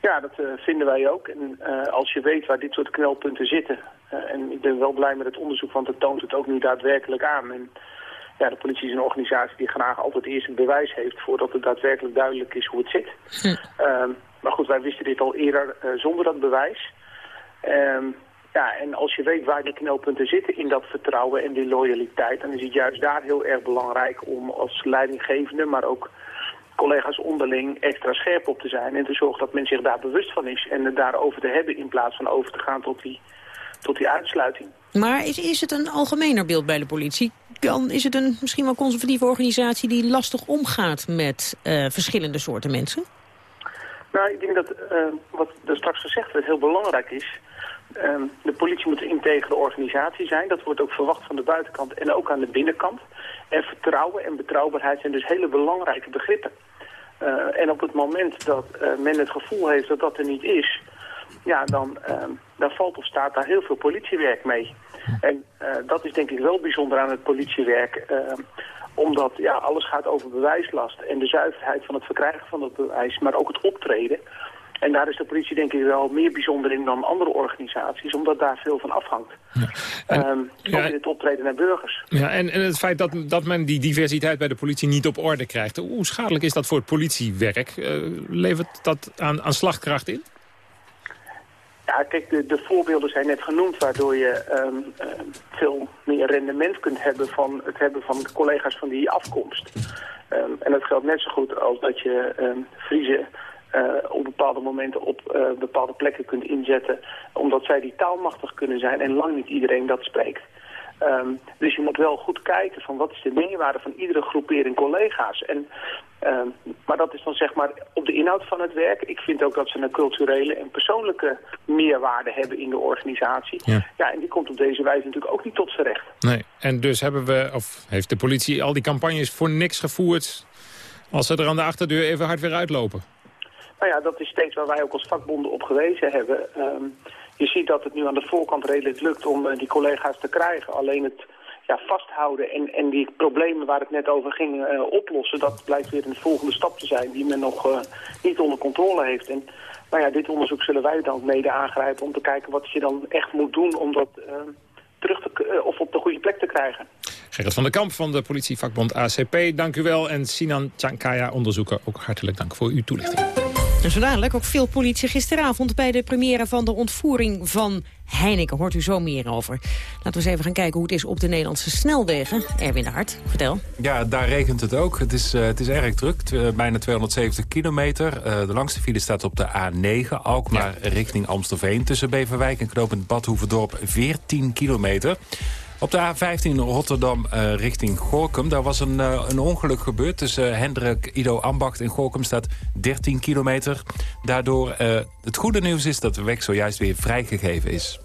Ja, dat eh, vinden wij ook. En eh, als je weet waar dit soort knelpunten zitten... eh, en ik ben wel blij met het onderzoek, want het toont het ook nu daadwerkelijk aan. En ja, de politie is een organisatie die graag altijd eerst een bewijs heeft... voordat het daadwerkelijk duidelijk is hoe het zit. Ehm, maar goed, wij wisten dit al eerder zonder dat bewijs. Ehm, ja, en als je weet waar die knelpunten zitten in dat vertrouwen en die loyaliteit... dan is het juist daar heel erg belangrijk om als leidinggevende, maar ook collega's onderling extra scherp op te zijn... en te zorgen dat men zich daar bewust van is en het daarover te hebben... in plaats van over te gaan tot die, tot die uitsluiting. Maar is, is het een algemener beeld bij de politie? Dan is het een misschien wel conservatieve organisatie die lastig omgaat met eh, verschillende soorten mensen? Nou, ik denk dat eh, wat er straks gezegd werd heel belangrijk is. Ehm, de politie moet een integere organisatie zijn. Dat wordt ook verwacht van de buitenkant en ook aan de binnenkant. En vertrouwen en betrouwbaarheid zijn dus hele belangrijke begrippen. Eh, en op het moment dat eh, men het gevoel heeft dat dat er niet is... ja, dan, ehm, dan valt of staat daar heel veel politiewerk mee. En eh, dat is denk ik wel bijzonder aan het politiewerk... ehm, omdat ja, alles gaat over bewijslast en de zuiverheid van het verkrijgen van dat bewijs, maar ook het optreden. En daar is de politie denk ik wel meer bijzonder in dan andere organisaties, omdat daar veel van afhangt. Ja. Ehm, ook in het optreden naar burgers. Ja, en, en het feit dat, dat men die diversiteit bij de politie niet op orde krijgt, hoe schadelijk is dat voor het politiewerk? Uh, levert dat aan, aan slagkracht in? Ja, kijk, de, de, voorbeelden zijn net genoemd... waardoor je ehm, ehm, veel meer rendement kunt hebben van het hebben van collega's van die afkomst. En dat geldt net zo goed als dat je um, Friese op bepaalde momenten op uh, bepaalde plekken kunt inzetten... omdat zij die taalmachtig kunnen zijn en lang niet iedereen dat spreekt. Um, dus je moet wel goed kijken van wat is de meerwaarde van iedere groepering collega's. En, um, maar dat is dan zeg maar op de inhoud van het werk. Ik vind ook dat ze een culturele en persoonlijke meerwaarde hebben in de organisatie. Ja. ja, en die komt op deze wijze natuurlijk ook niet tot z'n recht. Nee, en dus hebben we, of heeft de politie al die campagnes voor niks gevoerd... als ze er aan de achterdeur even hard weer uitlopen? Nou ja, dat is steeds waar wij ook als vakbonden op gewezen hebben. Um, je ziet dat het nu aan de voorkant redelijk lukt om uh, die collega's te krijgen. Alleen het ja, vasthouden en, en die problemen waar het net over ging uh, oplossen... dat blijkt weer een volgende stap te zijn die men nog uh, niet onder controle heeft. En nou ja, dit onderzoek zullen wij dan mede aangrijpen om te kijken wat je dan echt moet doen... om dat terug te, of op de goede plek te krijgen. Gerrit van der Kamp van de politievakbond ACP, dank u wel. En Sinan Chankaya, onderzoeker, ook hartelijk dank voor uw toelichting. En zo dadelijk ook veel politie gisteravond bij de première van de ontvoering van Heineken. Hoort u zo meer over. Laten we eens even gaan kijken hoe het is op de Nederlandse snelwegen. Erwin de Hart, vertel. Ja, daar regent het ook. Het is, uh, het is erg druk, uh, bijna 270 kilometer. Uh, de langste file staat op de A9, Alkmaar ja. richting Amstelveen... tussen Beverwijk en knooppunt Badhoevedorp 14 kilometer. Op de A15 Rotterdam uh, richting Gorkum. Daar was een, uh, een ongeluk gebeurd. Tussen uh, Hendrik, Ido Ambacht en Gorkum staat 13 kilometer. Daardoor het goede nieuws is dat de weg zojuist weer vrijgegeven is.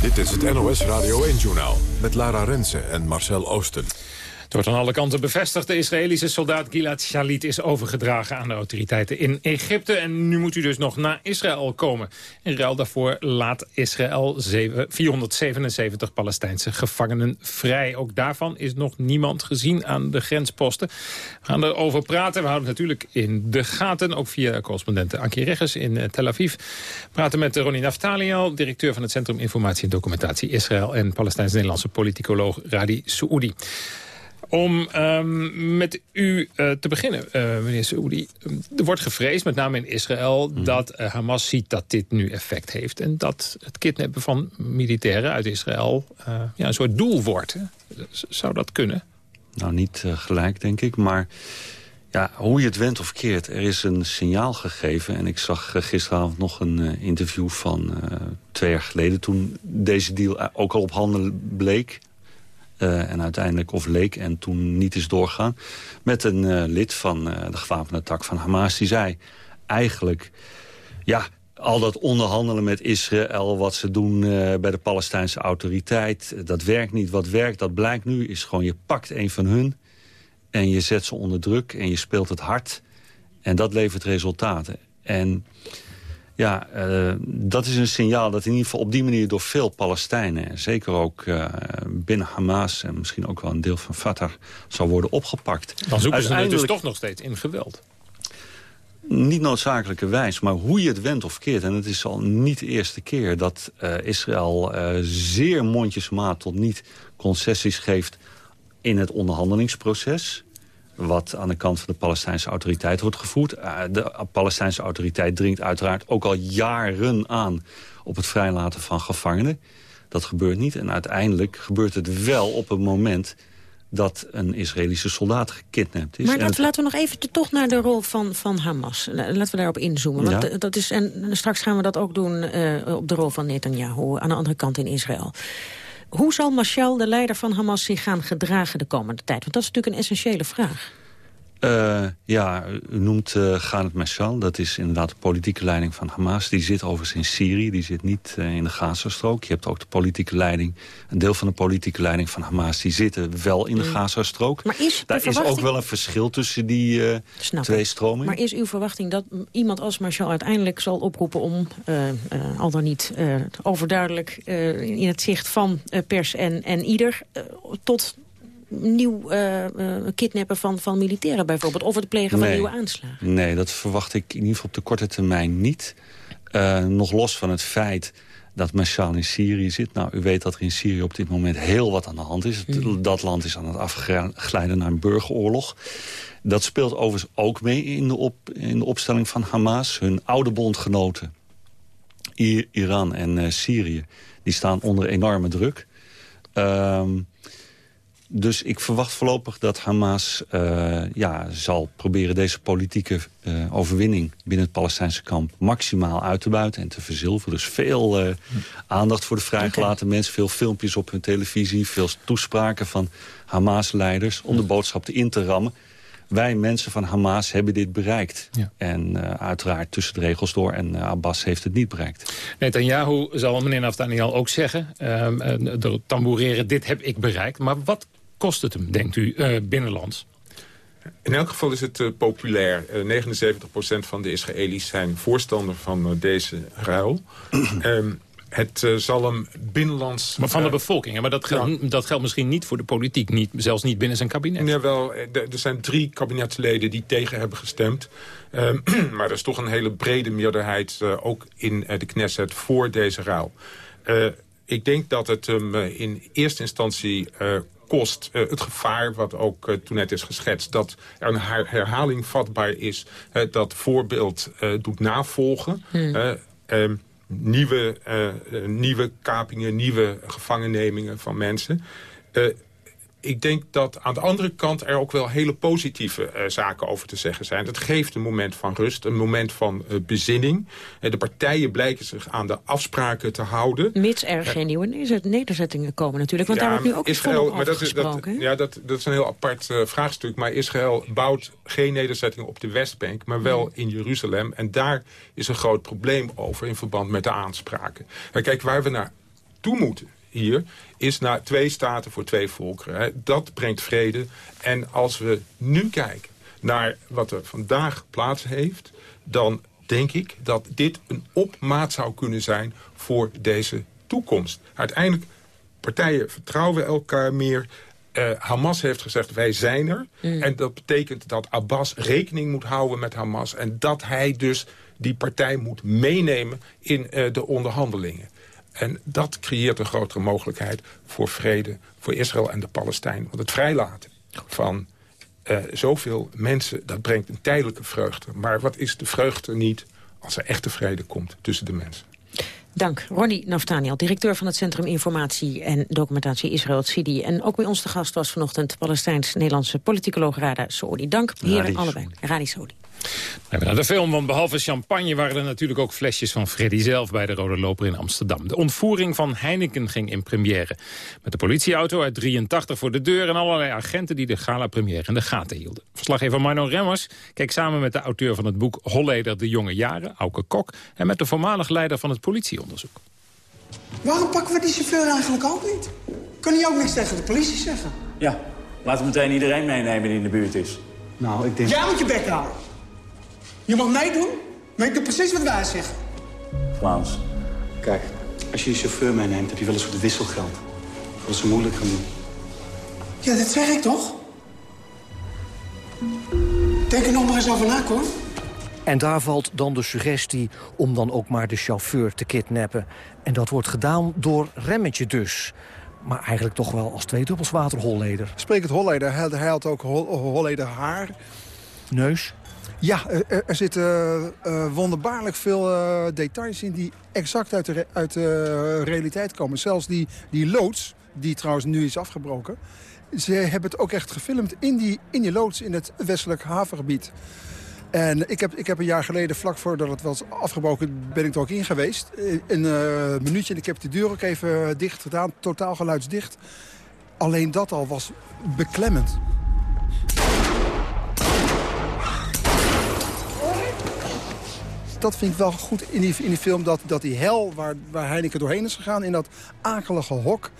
Dit is het NOS Radio 1-journaal met Lara Rensen en Marcel Oosten wordt aan alle kanten bevestigd. De Israëlische soldaat Gilad Shalit is overgedragen aan de autoriteiten in Egypte. En nu moet u dus nog naar Israël komen. In ruil daarvoor laat Israël 477 Palestijnse gevangenen vrij. Ook daarvan is nog niemand gezien aan de grensposten. We gaan erover praten. We houden natuurlijk in de gaten. Ook via correspondenten Ankie Regges in eh, Tel Aviv. We praten met Ronnie Naftalial, directeur van het Centrum Informatie en Documentatie Israël... en Palestijns-Nederlandse politicoloog Radi Soudi. Om um, met u uh, te beginnen, uh, meneer Saoudi. Er wordt gevreesd, met name in Israël, mm. dat uh, Hamas ziet dat dit nu effect heeft. En dat het kidnappen van militairen uit Israël ja, een soort doel wordt. Zou dat kunnen? Nou, niet gelijk, denk ik. Maar ja, hoe je het went of keert, er is een signaal gegeven. En ik zag gisteravond nog een interview van twee jaar geleden... toen deze deal ook al op handen bleek uh, en uiteindelijk of leek en toen niet is doorgaan... met een uh, lid van uh, de gewapende tak van Hamas. Die zei eigenlijk... ja, al dat onderhandelen met Israël, wat ze doen bij de Palestijnse autoriteit... dat werkt niet. Wat werkt, dat blijkt nu, is gewoon je pakt een van hun... en je zet ze onder druk en je speelt het hard. En dat levert resultaten. En ja, uh, dat is een signaal dat in ieder geval op die manier door veel Palestijnen... zeker ook uh, binnen Hamas en misschien ook wel een deel van Fatah... zal worden opgepakt. Dan zoeken ze het dus toch nog steeds in geweld. Niet noodzakelijkerwijs, maar hoe je het wendt of keert... en het is al niet de eerste keer dat uh, Israël zeer mondjesmaat tot niet concessies geeft... in het onderhandelingsproces wat aan de kant van de Palestijnse autoriteit wordt gevoerd. Eh, de Palestijnse autoriteit dringt uiteraard ook al jaren aan... op het vrijlaten van gevangenen. Dat gebeurt niet. En uiteindelijk gebeurt het wel op het moment dat een Israëlische soldaat gekidnapt is. Maar dat, laten we nog even toch naar de rol van, van Hamas. Laten we daarop inzoomen. Want ja. dat is, en straks gaan we dat ook doen uh, op de rol van Netanyahu... aan de andere kant in Israël. Hoe zal Mashal, de leider van Hamas, zich gaan gedragen de komende tijd? Want dat is natuurlijk een essentiële vraag. Uh, ja, u noemt uh, Ghanet Mashal. Dat is inderdaad de politieke leiding van Hamas. Die zit overigens in Syrië. Die zit niet uh, in de Gazastrook. Je hebt ook de politieke leiding. Een deel van de politieke leiding van Hamas... die zitten wel in de mm. Gazastrook. Maar is Daar is ook wel een verschil tussen die twee stromingen. Maar is uw verwachting dat iemand als Mashal uiteindelijk zal oproepen... om, al dan niet overduidelijk in het zicht van pers en, en ieder... tot nieuw uh, kidnappen van, van militairen bijvoorbeeld? Of het plegen van nieuwe aanslagen? Nee, dat verwacht ik in ieder geval op de korte termijn niet. nog los van het feit dat Mashal in Syrië zit. Nou, u weet dat er in Syrië op dit moment heel wat aan de hand is. Mm. Dat land is aan het afglijden naar een burgeroorlog. Dat speelt overigens ook mee in de, op, in de opstelling van Hamas. Hun oude bondgenoten, Iran en uh, Syrië, die staan onder enorme druk. Um, dus ik verwacht voorlopig dat Hamas uh, ja, zal proberen deze politieke uh, overwinning binnen het Palestijnse kamp maximaal uit te buiten en te verzilveren. Dus veel uh, aandacht voor de vrijgelaten mensen, veel filmpjes op hun televisie, veel toespraken van Hamas-leiders om de boodschap in te rammen. Wij mensen van Hamas hebben dit bereikt. Ja. En uiteraard tussen de regels door. En Abbas heeft het niet bereikt. Netanyahu zal meneer Naftaniel ook zeggen... Uh, door tamboureren, dit heb ik bereikt. Maar wat kost het hem, denkt u, uh, binnenlands? In elk geval is het uh, populair. Uh, 79% van de Israëli's zijn voorstander van uh, deze ruil. um, het zal hem binnenlands... Maar van de bevolking, hè? maar dat geldt, ja. dat geldt misschien niet voor de politiek. Niet, zelfs niet binnen zijn kabinet. Jawel, er zijn drie kabinetsleden die tegen hebben gestemd. Um, maar er is toch een hele brede meerderheid, ook in de Knesset, voor deze ruil. ik denk dat het hem in eerste instantie kost uh, het gevaar, wat ook uh, toen net is geschetst... dat er een her herhaling vatbaar is, uh, dat voorbeeld doet navolgen... Hmm. Ehm, nieuwe, nieuwe kapingen, nieuwe gevangennemingen van mensen ik denk dat aan de andere kant er ook wel hele positieve uh, zaken over te zeggen zijn. Dat geeft een moment van rust, een moment van uh, bezinning. Uh, de partijen blijken zich aan de afspraken te houden. Mits er geen nieuwe nederzettingen komen natuurlijk. Want ja, daar wordt nu ook Israël, maar dat is, dat, Ja, dat, dat is een heel apart vraagstuk. Maar Israël bouwt geen nederzettingen op de Westbank, maar wel in Jeruzalem. En daar is een groot probleem over in verband met de aanspraken. kijk, waar we naar toe moeten hier is naar twee staten voor twee volkeren. Dat brengt vrede. En als we nu kijken naar wat er vandaag plaats heeft... dan denk ik dat dit een opmaat zou kunnen zijn voor deze toekomst. Uiteindelijk, partijen vertrouwen elkaar meer... Uh, Hamas heeft gezegd, wij zijn er. Mm. En dat betekent dat Abbas rekening moet houden met Hamas... en dat hij dus die partij moet meenemen in uh, de onderhandelingen. En dat creëert een grotere mogelijkheid voor vrede, voor Israël en de Palestijnen. Want het vrijlaten van uh, zoveel mensen, dat brengt een tijdelijke vreugde. Maar wat is de vreugde niet als er echte vrede komt tussen de mensen? Dank. Ronnie Naftaniel, directeur van het Centrum Informatie en Documentatie Israël Sidi. En ook bij ons de gast was vanochtend Palestijns-Nederlandse politicoloog Rada Soudi. Dank, heren allebei. Radi Soudi. Naar de film, want behalve champagne waren er natuurlijk ook flesjes van Freddy zelf bij de Rode Loper in Amsterdam. De ontvoering van Heineken ging in première. Met de politieauto uit 83 voor de deur en allerlei agenten die de gala-première in de gaten hielden. Verslaggever Marno Remmers keek samen met de auteur van het boek Holleder de Jonge Jaren, Auke Kok, en met de voormalig leider van het politieonderzoek. Waarom pakken we die chauffeur eigenlijk ook niet? Kun je ook niks tegen de politie zeggen? Ja, laten we meteen iedereen meenemen die in de buurt is. Nou, ik denk... Jij moet je bek houden. Je mag meedoen, maar ik doe precies wat wij zeggen. Frans. Kijk, als je je chauffeur meeneemt, heb je wel een soort wisselgeld. Dat ze moeilijk gaan doen. Ja, dat zeg ik toch? Denk er nog maar eens over na, hoor. En daar valt dan de suggestie om dan ook maar de chauffeur te kidnappen. En dat wordt gedaan door Remmetje dus. Maar eigenlijk toch wel als twee water Holleder. Spreek het Holleder. Hij had ook Holleder haar. Neus. Ja, er, er zitten uh, wonderbaarlijk veel details in die exact uit de, uit de realiteit komen. Zelfs die, die loods, die trouwens nu is afgebroken... ze hebben het ook echt gefilmd in die, in loods in het westelijk havengebied. En ik heb, ik heb een jaar geleden, vlak voordat het was afgebroken, ben ik er ook in geweest. Een minuutje en ik heb de deur ook even dicht gedaan, totaal geluidsdicht. Alleen dat al was beklemmend. Dat vind ik wel goed in die, in die film. Dat, dat die hel waar, waar Heineken doorheen is gegaan in dat akelige hok.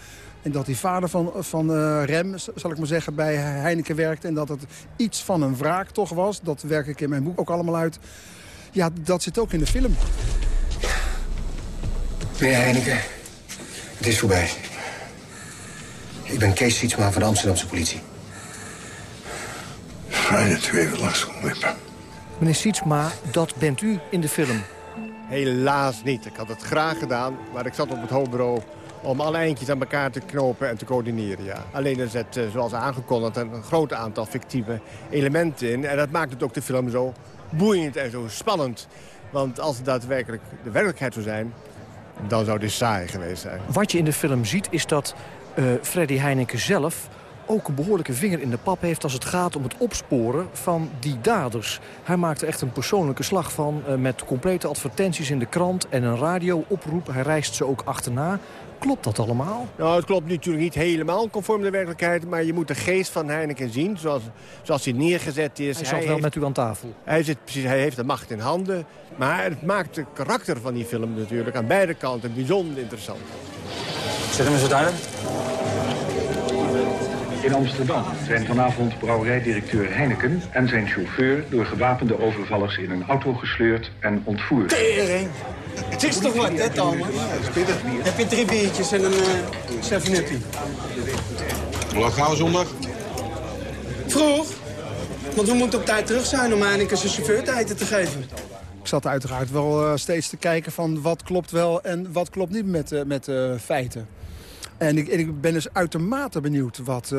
En dat die vader van, van uh, Rem, zal ik maar zeggen, bij Heineken werkte. En dat het iets van een wraak toch was. Dat werk ik in mijn boek ook allemaal uit. Ja, dat zit ook in de film. Meneer Heineken, het is voorbij. Ik ben Kees Sietsma van de Amsterdamse politie. Fijne twee langs wippen. Meneer Sietsma, dat bent u in de film. Helaas niet. Ik had het graag gedaan, maar ik zat op het hoofdbureau om alle eindjes aan elkaar te knopen en te coördineren. Ja. Alleen er zit, eh, zoals aangekondigd, een groot aantal fictieve elementen in. En dat maakt het ook de film zo boeiend en zo spannend. Want als het daadwerkelijk de werkelijkheid zou zijn, dan zou dit saai geweest zijn. Wat je in de film ziet is dat uh, Freddy Heineken zelf ook een behoorlijke vinger in de pap heeft... als het gaat om het opsporen van die daders. Hij maakt er echt een persoonlijke slag van... Uh, met complete advertenties in de krant en een radiooproep. Hij reist ze ook achterna. Klopt dat allemaal? Nou, het klopt natuurlijk niet helemaal conform de werkelijkheid... maar je moet de geest van Heineken zien, zoals, zoals hij neergezet is. Hij zat wel heeft, met u aan tafel. Hij, zit, precies, hij heeft de macht in handen. Maar het maakt het karakter van die film natuurlijk aan beide kanten bijzonder interessant. Zet hem eens duidelijk. In Amsterdam zijn vanavond brouwerijdirecteur Heineken en zijn chauffeur... door gewapende overvallers in een auto gesleurd en ontvoerd. Tering! Het is toch wat, hè, Thomas? Heb je drie biertjes en een uh, Sevenutti? Hoe laat gaan we zondag? Vroeg. Want we moeten op tijd terug zijn om Heineken zijn chauffeur tijd te geven. Ik zat uiteraard wel uh, steeds te kijken van wat klopt wel en wat klopt niet met, uh, met uh, feiten. En ik, en ik, ben dus uitermate benieuwd wat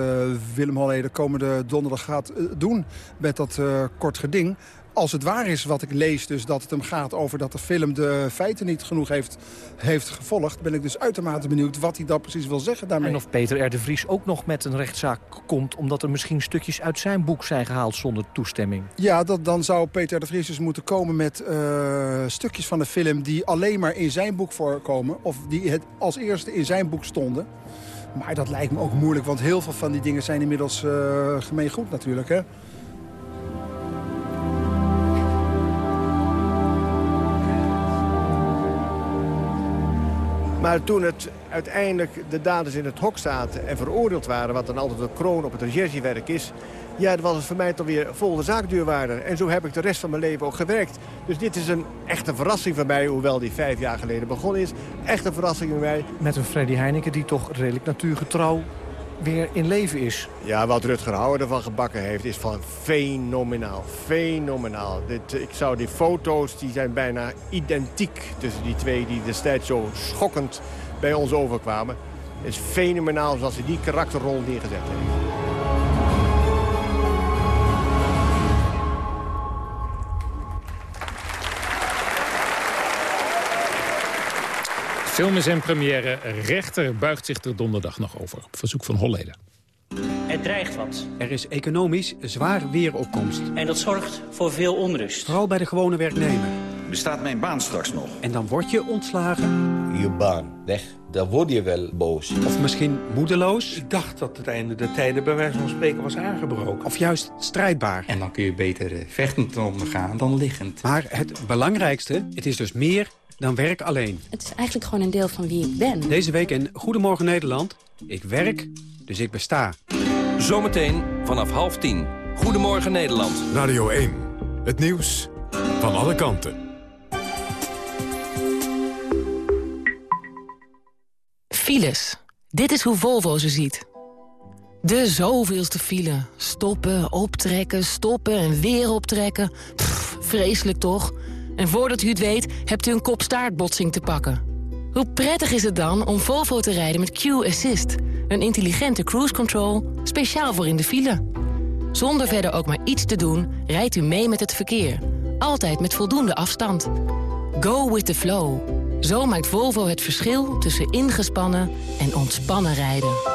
Willem Holleder komende donderdag gaat doen met dat kort geding als het waar is wat ik lees, dus dat het hem gaat over dat de film de feiten niet genoeg heeft, heeft gevolgd, ben ik dus uitermate benieuwd wat hij dan precies wil zeggen daarmee. En of Peter R. de Vries ook nog met een rechtszaak komt, omdat er misschien stukjes uit zijn boek zijn gehaald zonder toestemming. Ja, dat, dan zou Peter R. de Vries dus moeten komen met uh, stukjes van de film die alleen maar in zijn boek voorkomen, of die het als eerste in zijn boek stonden. Maar dat lijkt me ook moeilijk, want heel veel van die dingen zijn inmiddels uh, gemeengoed natuurlijk, hè. Maar toen het uiteindelijk de daders in het hok zaten en veroordeeld waren... wat dan altijd de kroon op het recherchewerk is... ja, dan was het voor mij toch weer vol de zaakduurwaarde. En zo heb ik de rest van mijn leven ook gewerkt. Dus dit is een echte verrassing voor mij, hoewel die vijf jaar geleden begonnen is. Echt een verrassing voor mij. Met een Freddy Heineken die toch redelijk natuurgetrouw weer in leven is. Ja, wat Rutger Hauer ervan gebakken heeft is van fenomenaal. Fenomenaal. Dit, ik zou die foto's, die zijn bijna identiek tussen die twee... die destijds zo schokkend bij ons overkwamen. Het is fenomenaal zoals hij die karakterrol neergezet heeft. Film is in première. Rechter buigt zich er donderdag nog over. Op verzoek van Holleden. Er dreigt wat. Er is economisch zwaar weeropkomst. En dat zorgt voor veel onrust. Vooral bij de gewone werknemer. Bestaat mijn baan straks nog? En dan word je ontslagen. Je baan weg. Dan word je wel boos. Of misschien moedeloos. Ik dacht dat het einde der tijden bij wijze van spreken was aangebroken. Of juist strijdbaar. En dan kun je beter uh, vechtend ondergaan dan liggend. Maar het belangrijkste, het is dus meer dan werk alleen. Het is eigenlijk gewoon een deel van wie ik ben. Deze week in Goedemorgen Nederland. Ik werk, dus ik besta. Zometeen vanaf half tien. Goedemorgen Nederland. Radio 1. Het nieuws van alle kanten. Files. Dit is hoe Volvo ze ziet. De zoveelste file. Stoppen, optrekken, stoppen en weer optrekken. Pff, vreselijk toch? En voordat u het weet, hebt u een kopstaartbotsing te pakken. Hoe prettig is het dan om Volvo te rijden met Q-Assist? Een intelligente cruise control, speciaal voor in de file. Zonder verder ook maar iets te doen, rijdt u mee met het verkeer. Altijd met voldoende afstand. Go with the flow. Zo maakt Volvo het verschil tussen ingespannen en ontspannen rijden.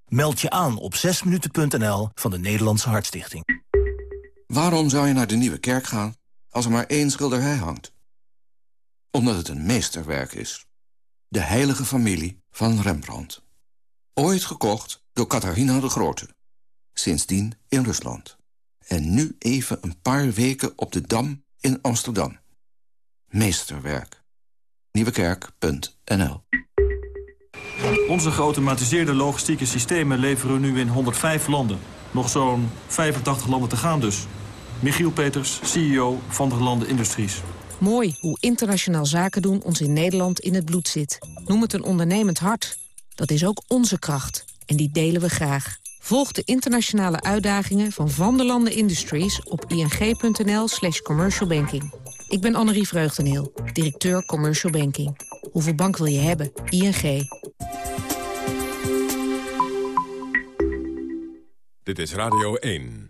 Meld je aan op 6minuten.nl van de Nederlandse Hartstichting. Waarom zou je naar de Nieuwe Kerk gaan als er maar één schilderij hangt? Omdat het een meesterwerk is. De heilige familie van Rembrandt. Ooit gekocht door Catharina de Grote. Sindsdien in Rusland. En nu even een paar weken op de Dam in Amsterdam. Meesterwerk. Nieuwekerk.nl Onze geautomatiseerde logistieke systemen leveren nu in 105 landen. Nog zo'n 85 landen te gaan dus. Michiel Peters, CEO van der Landen Industries. Mooi hoe internationaal zaken doen ons in Nederland in het bloed zit. Noem het een ondernemend hart. Dat is ook onze kracht. En die delen we graag. Volg de internationale uitdagingen van Van der Landen Industries op ing.nl slash commercialbanking. Ik ben Annerie Vreugdeneel, directeur Commercial Banking. Hoeveel bank wil je hebben? ING. Dit is Radio 1.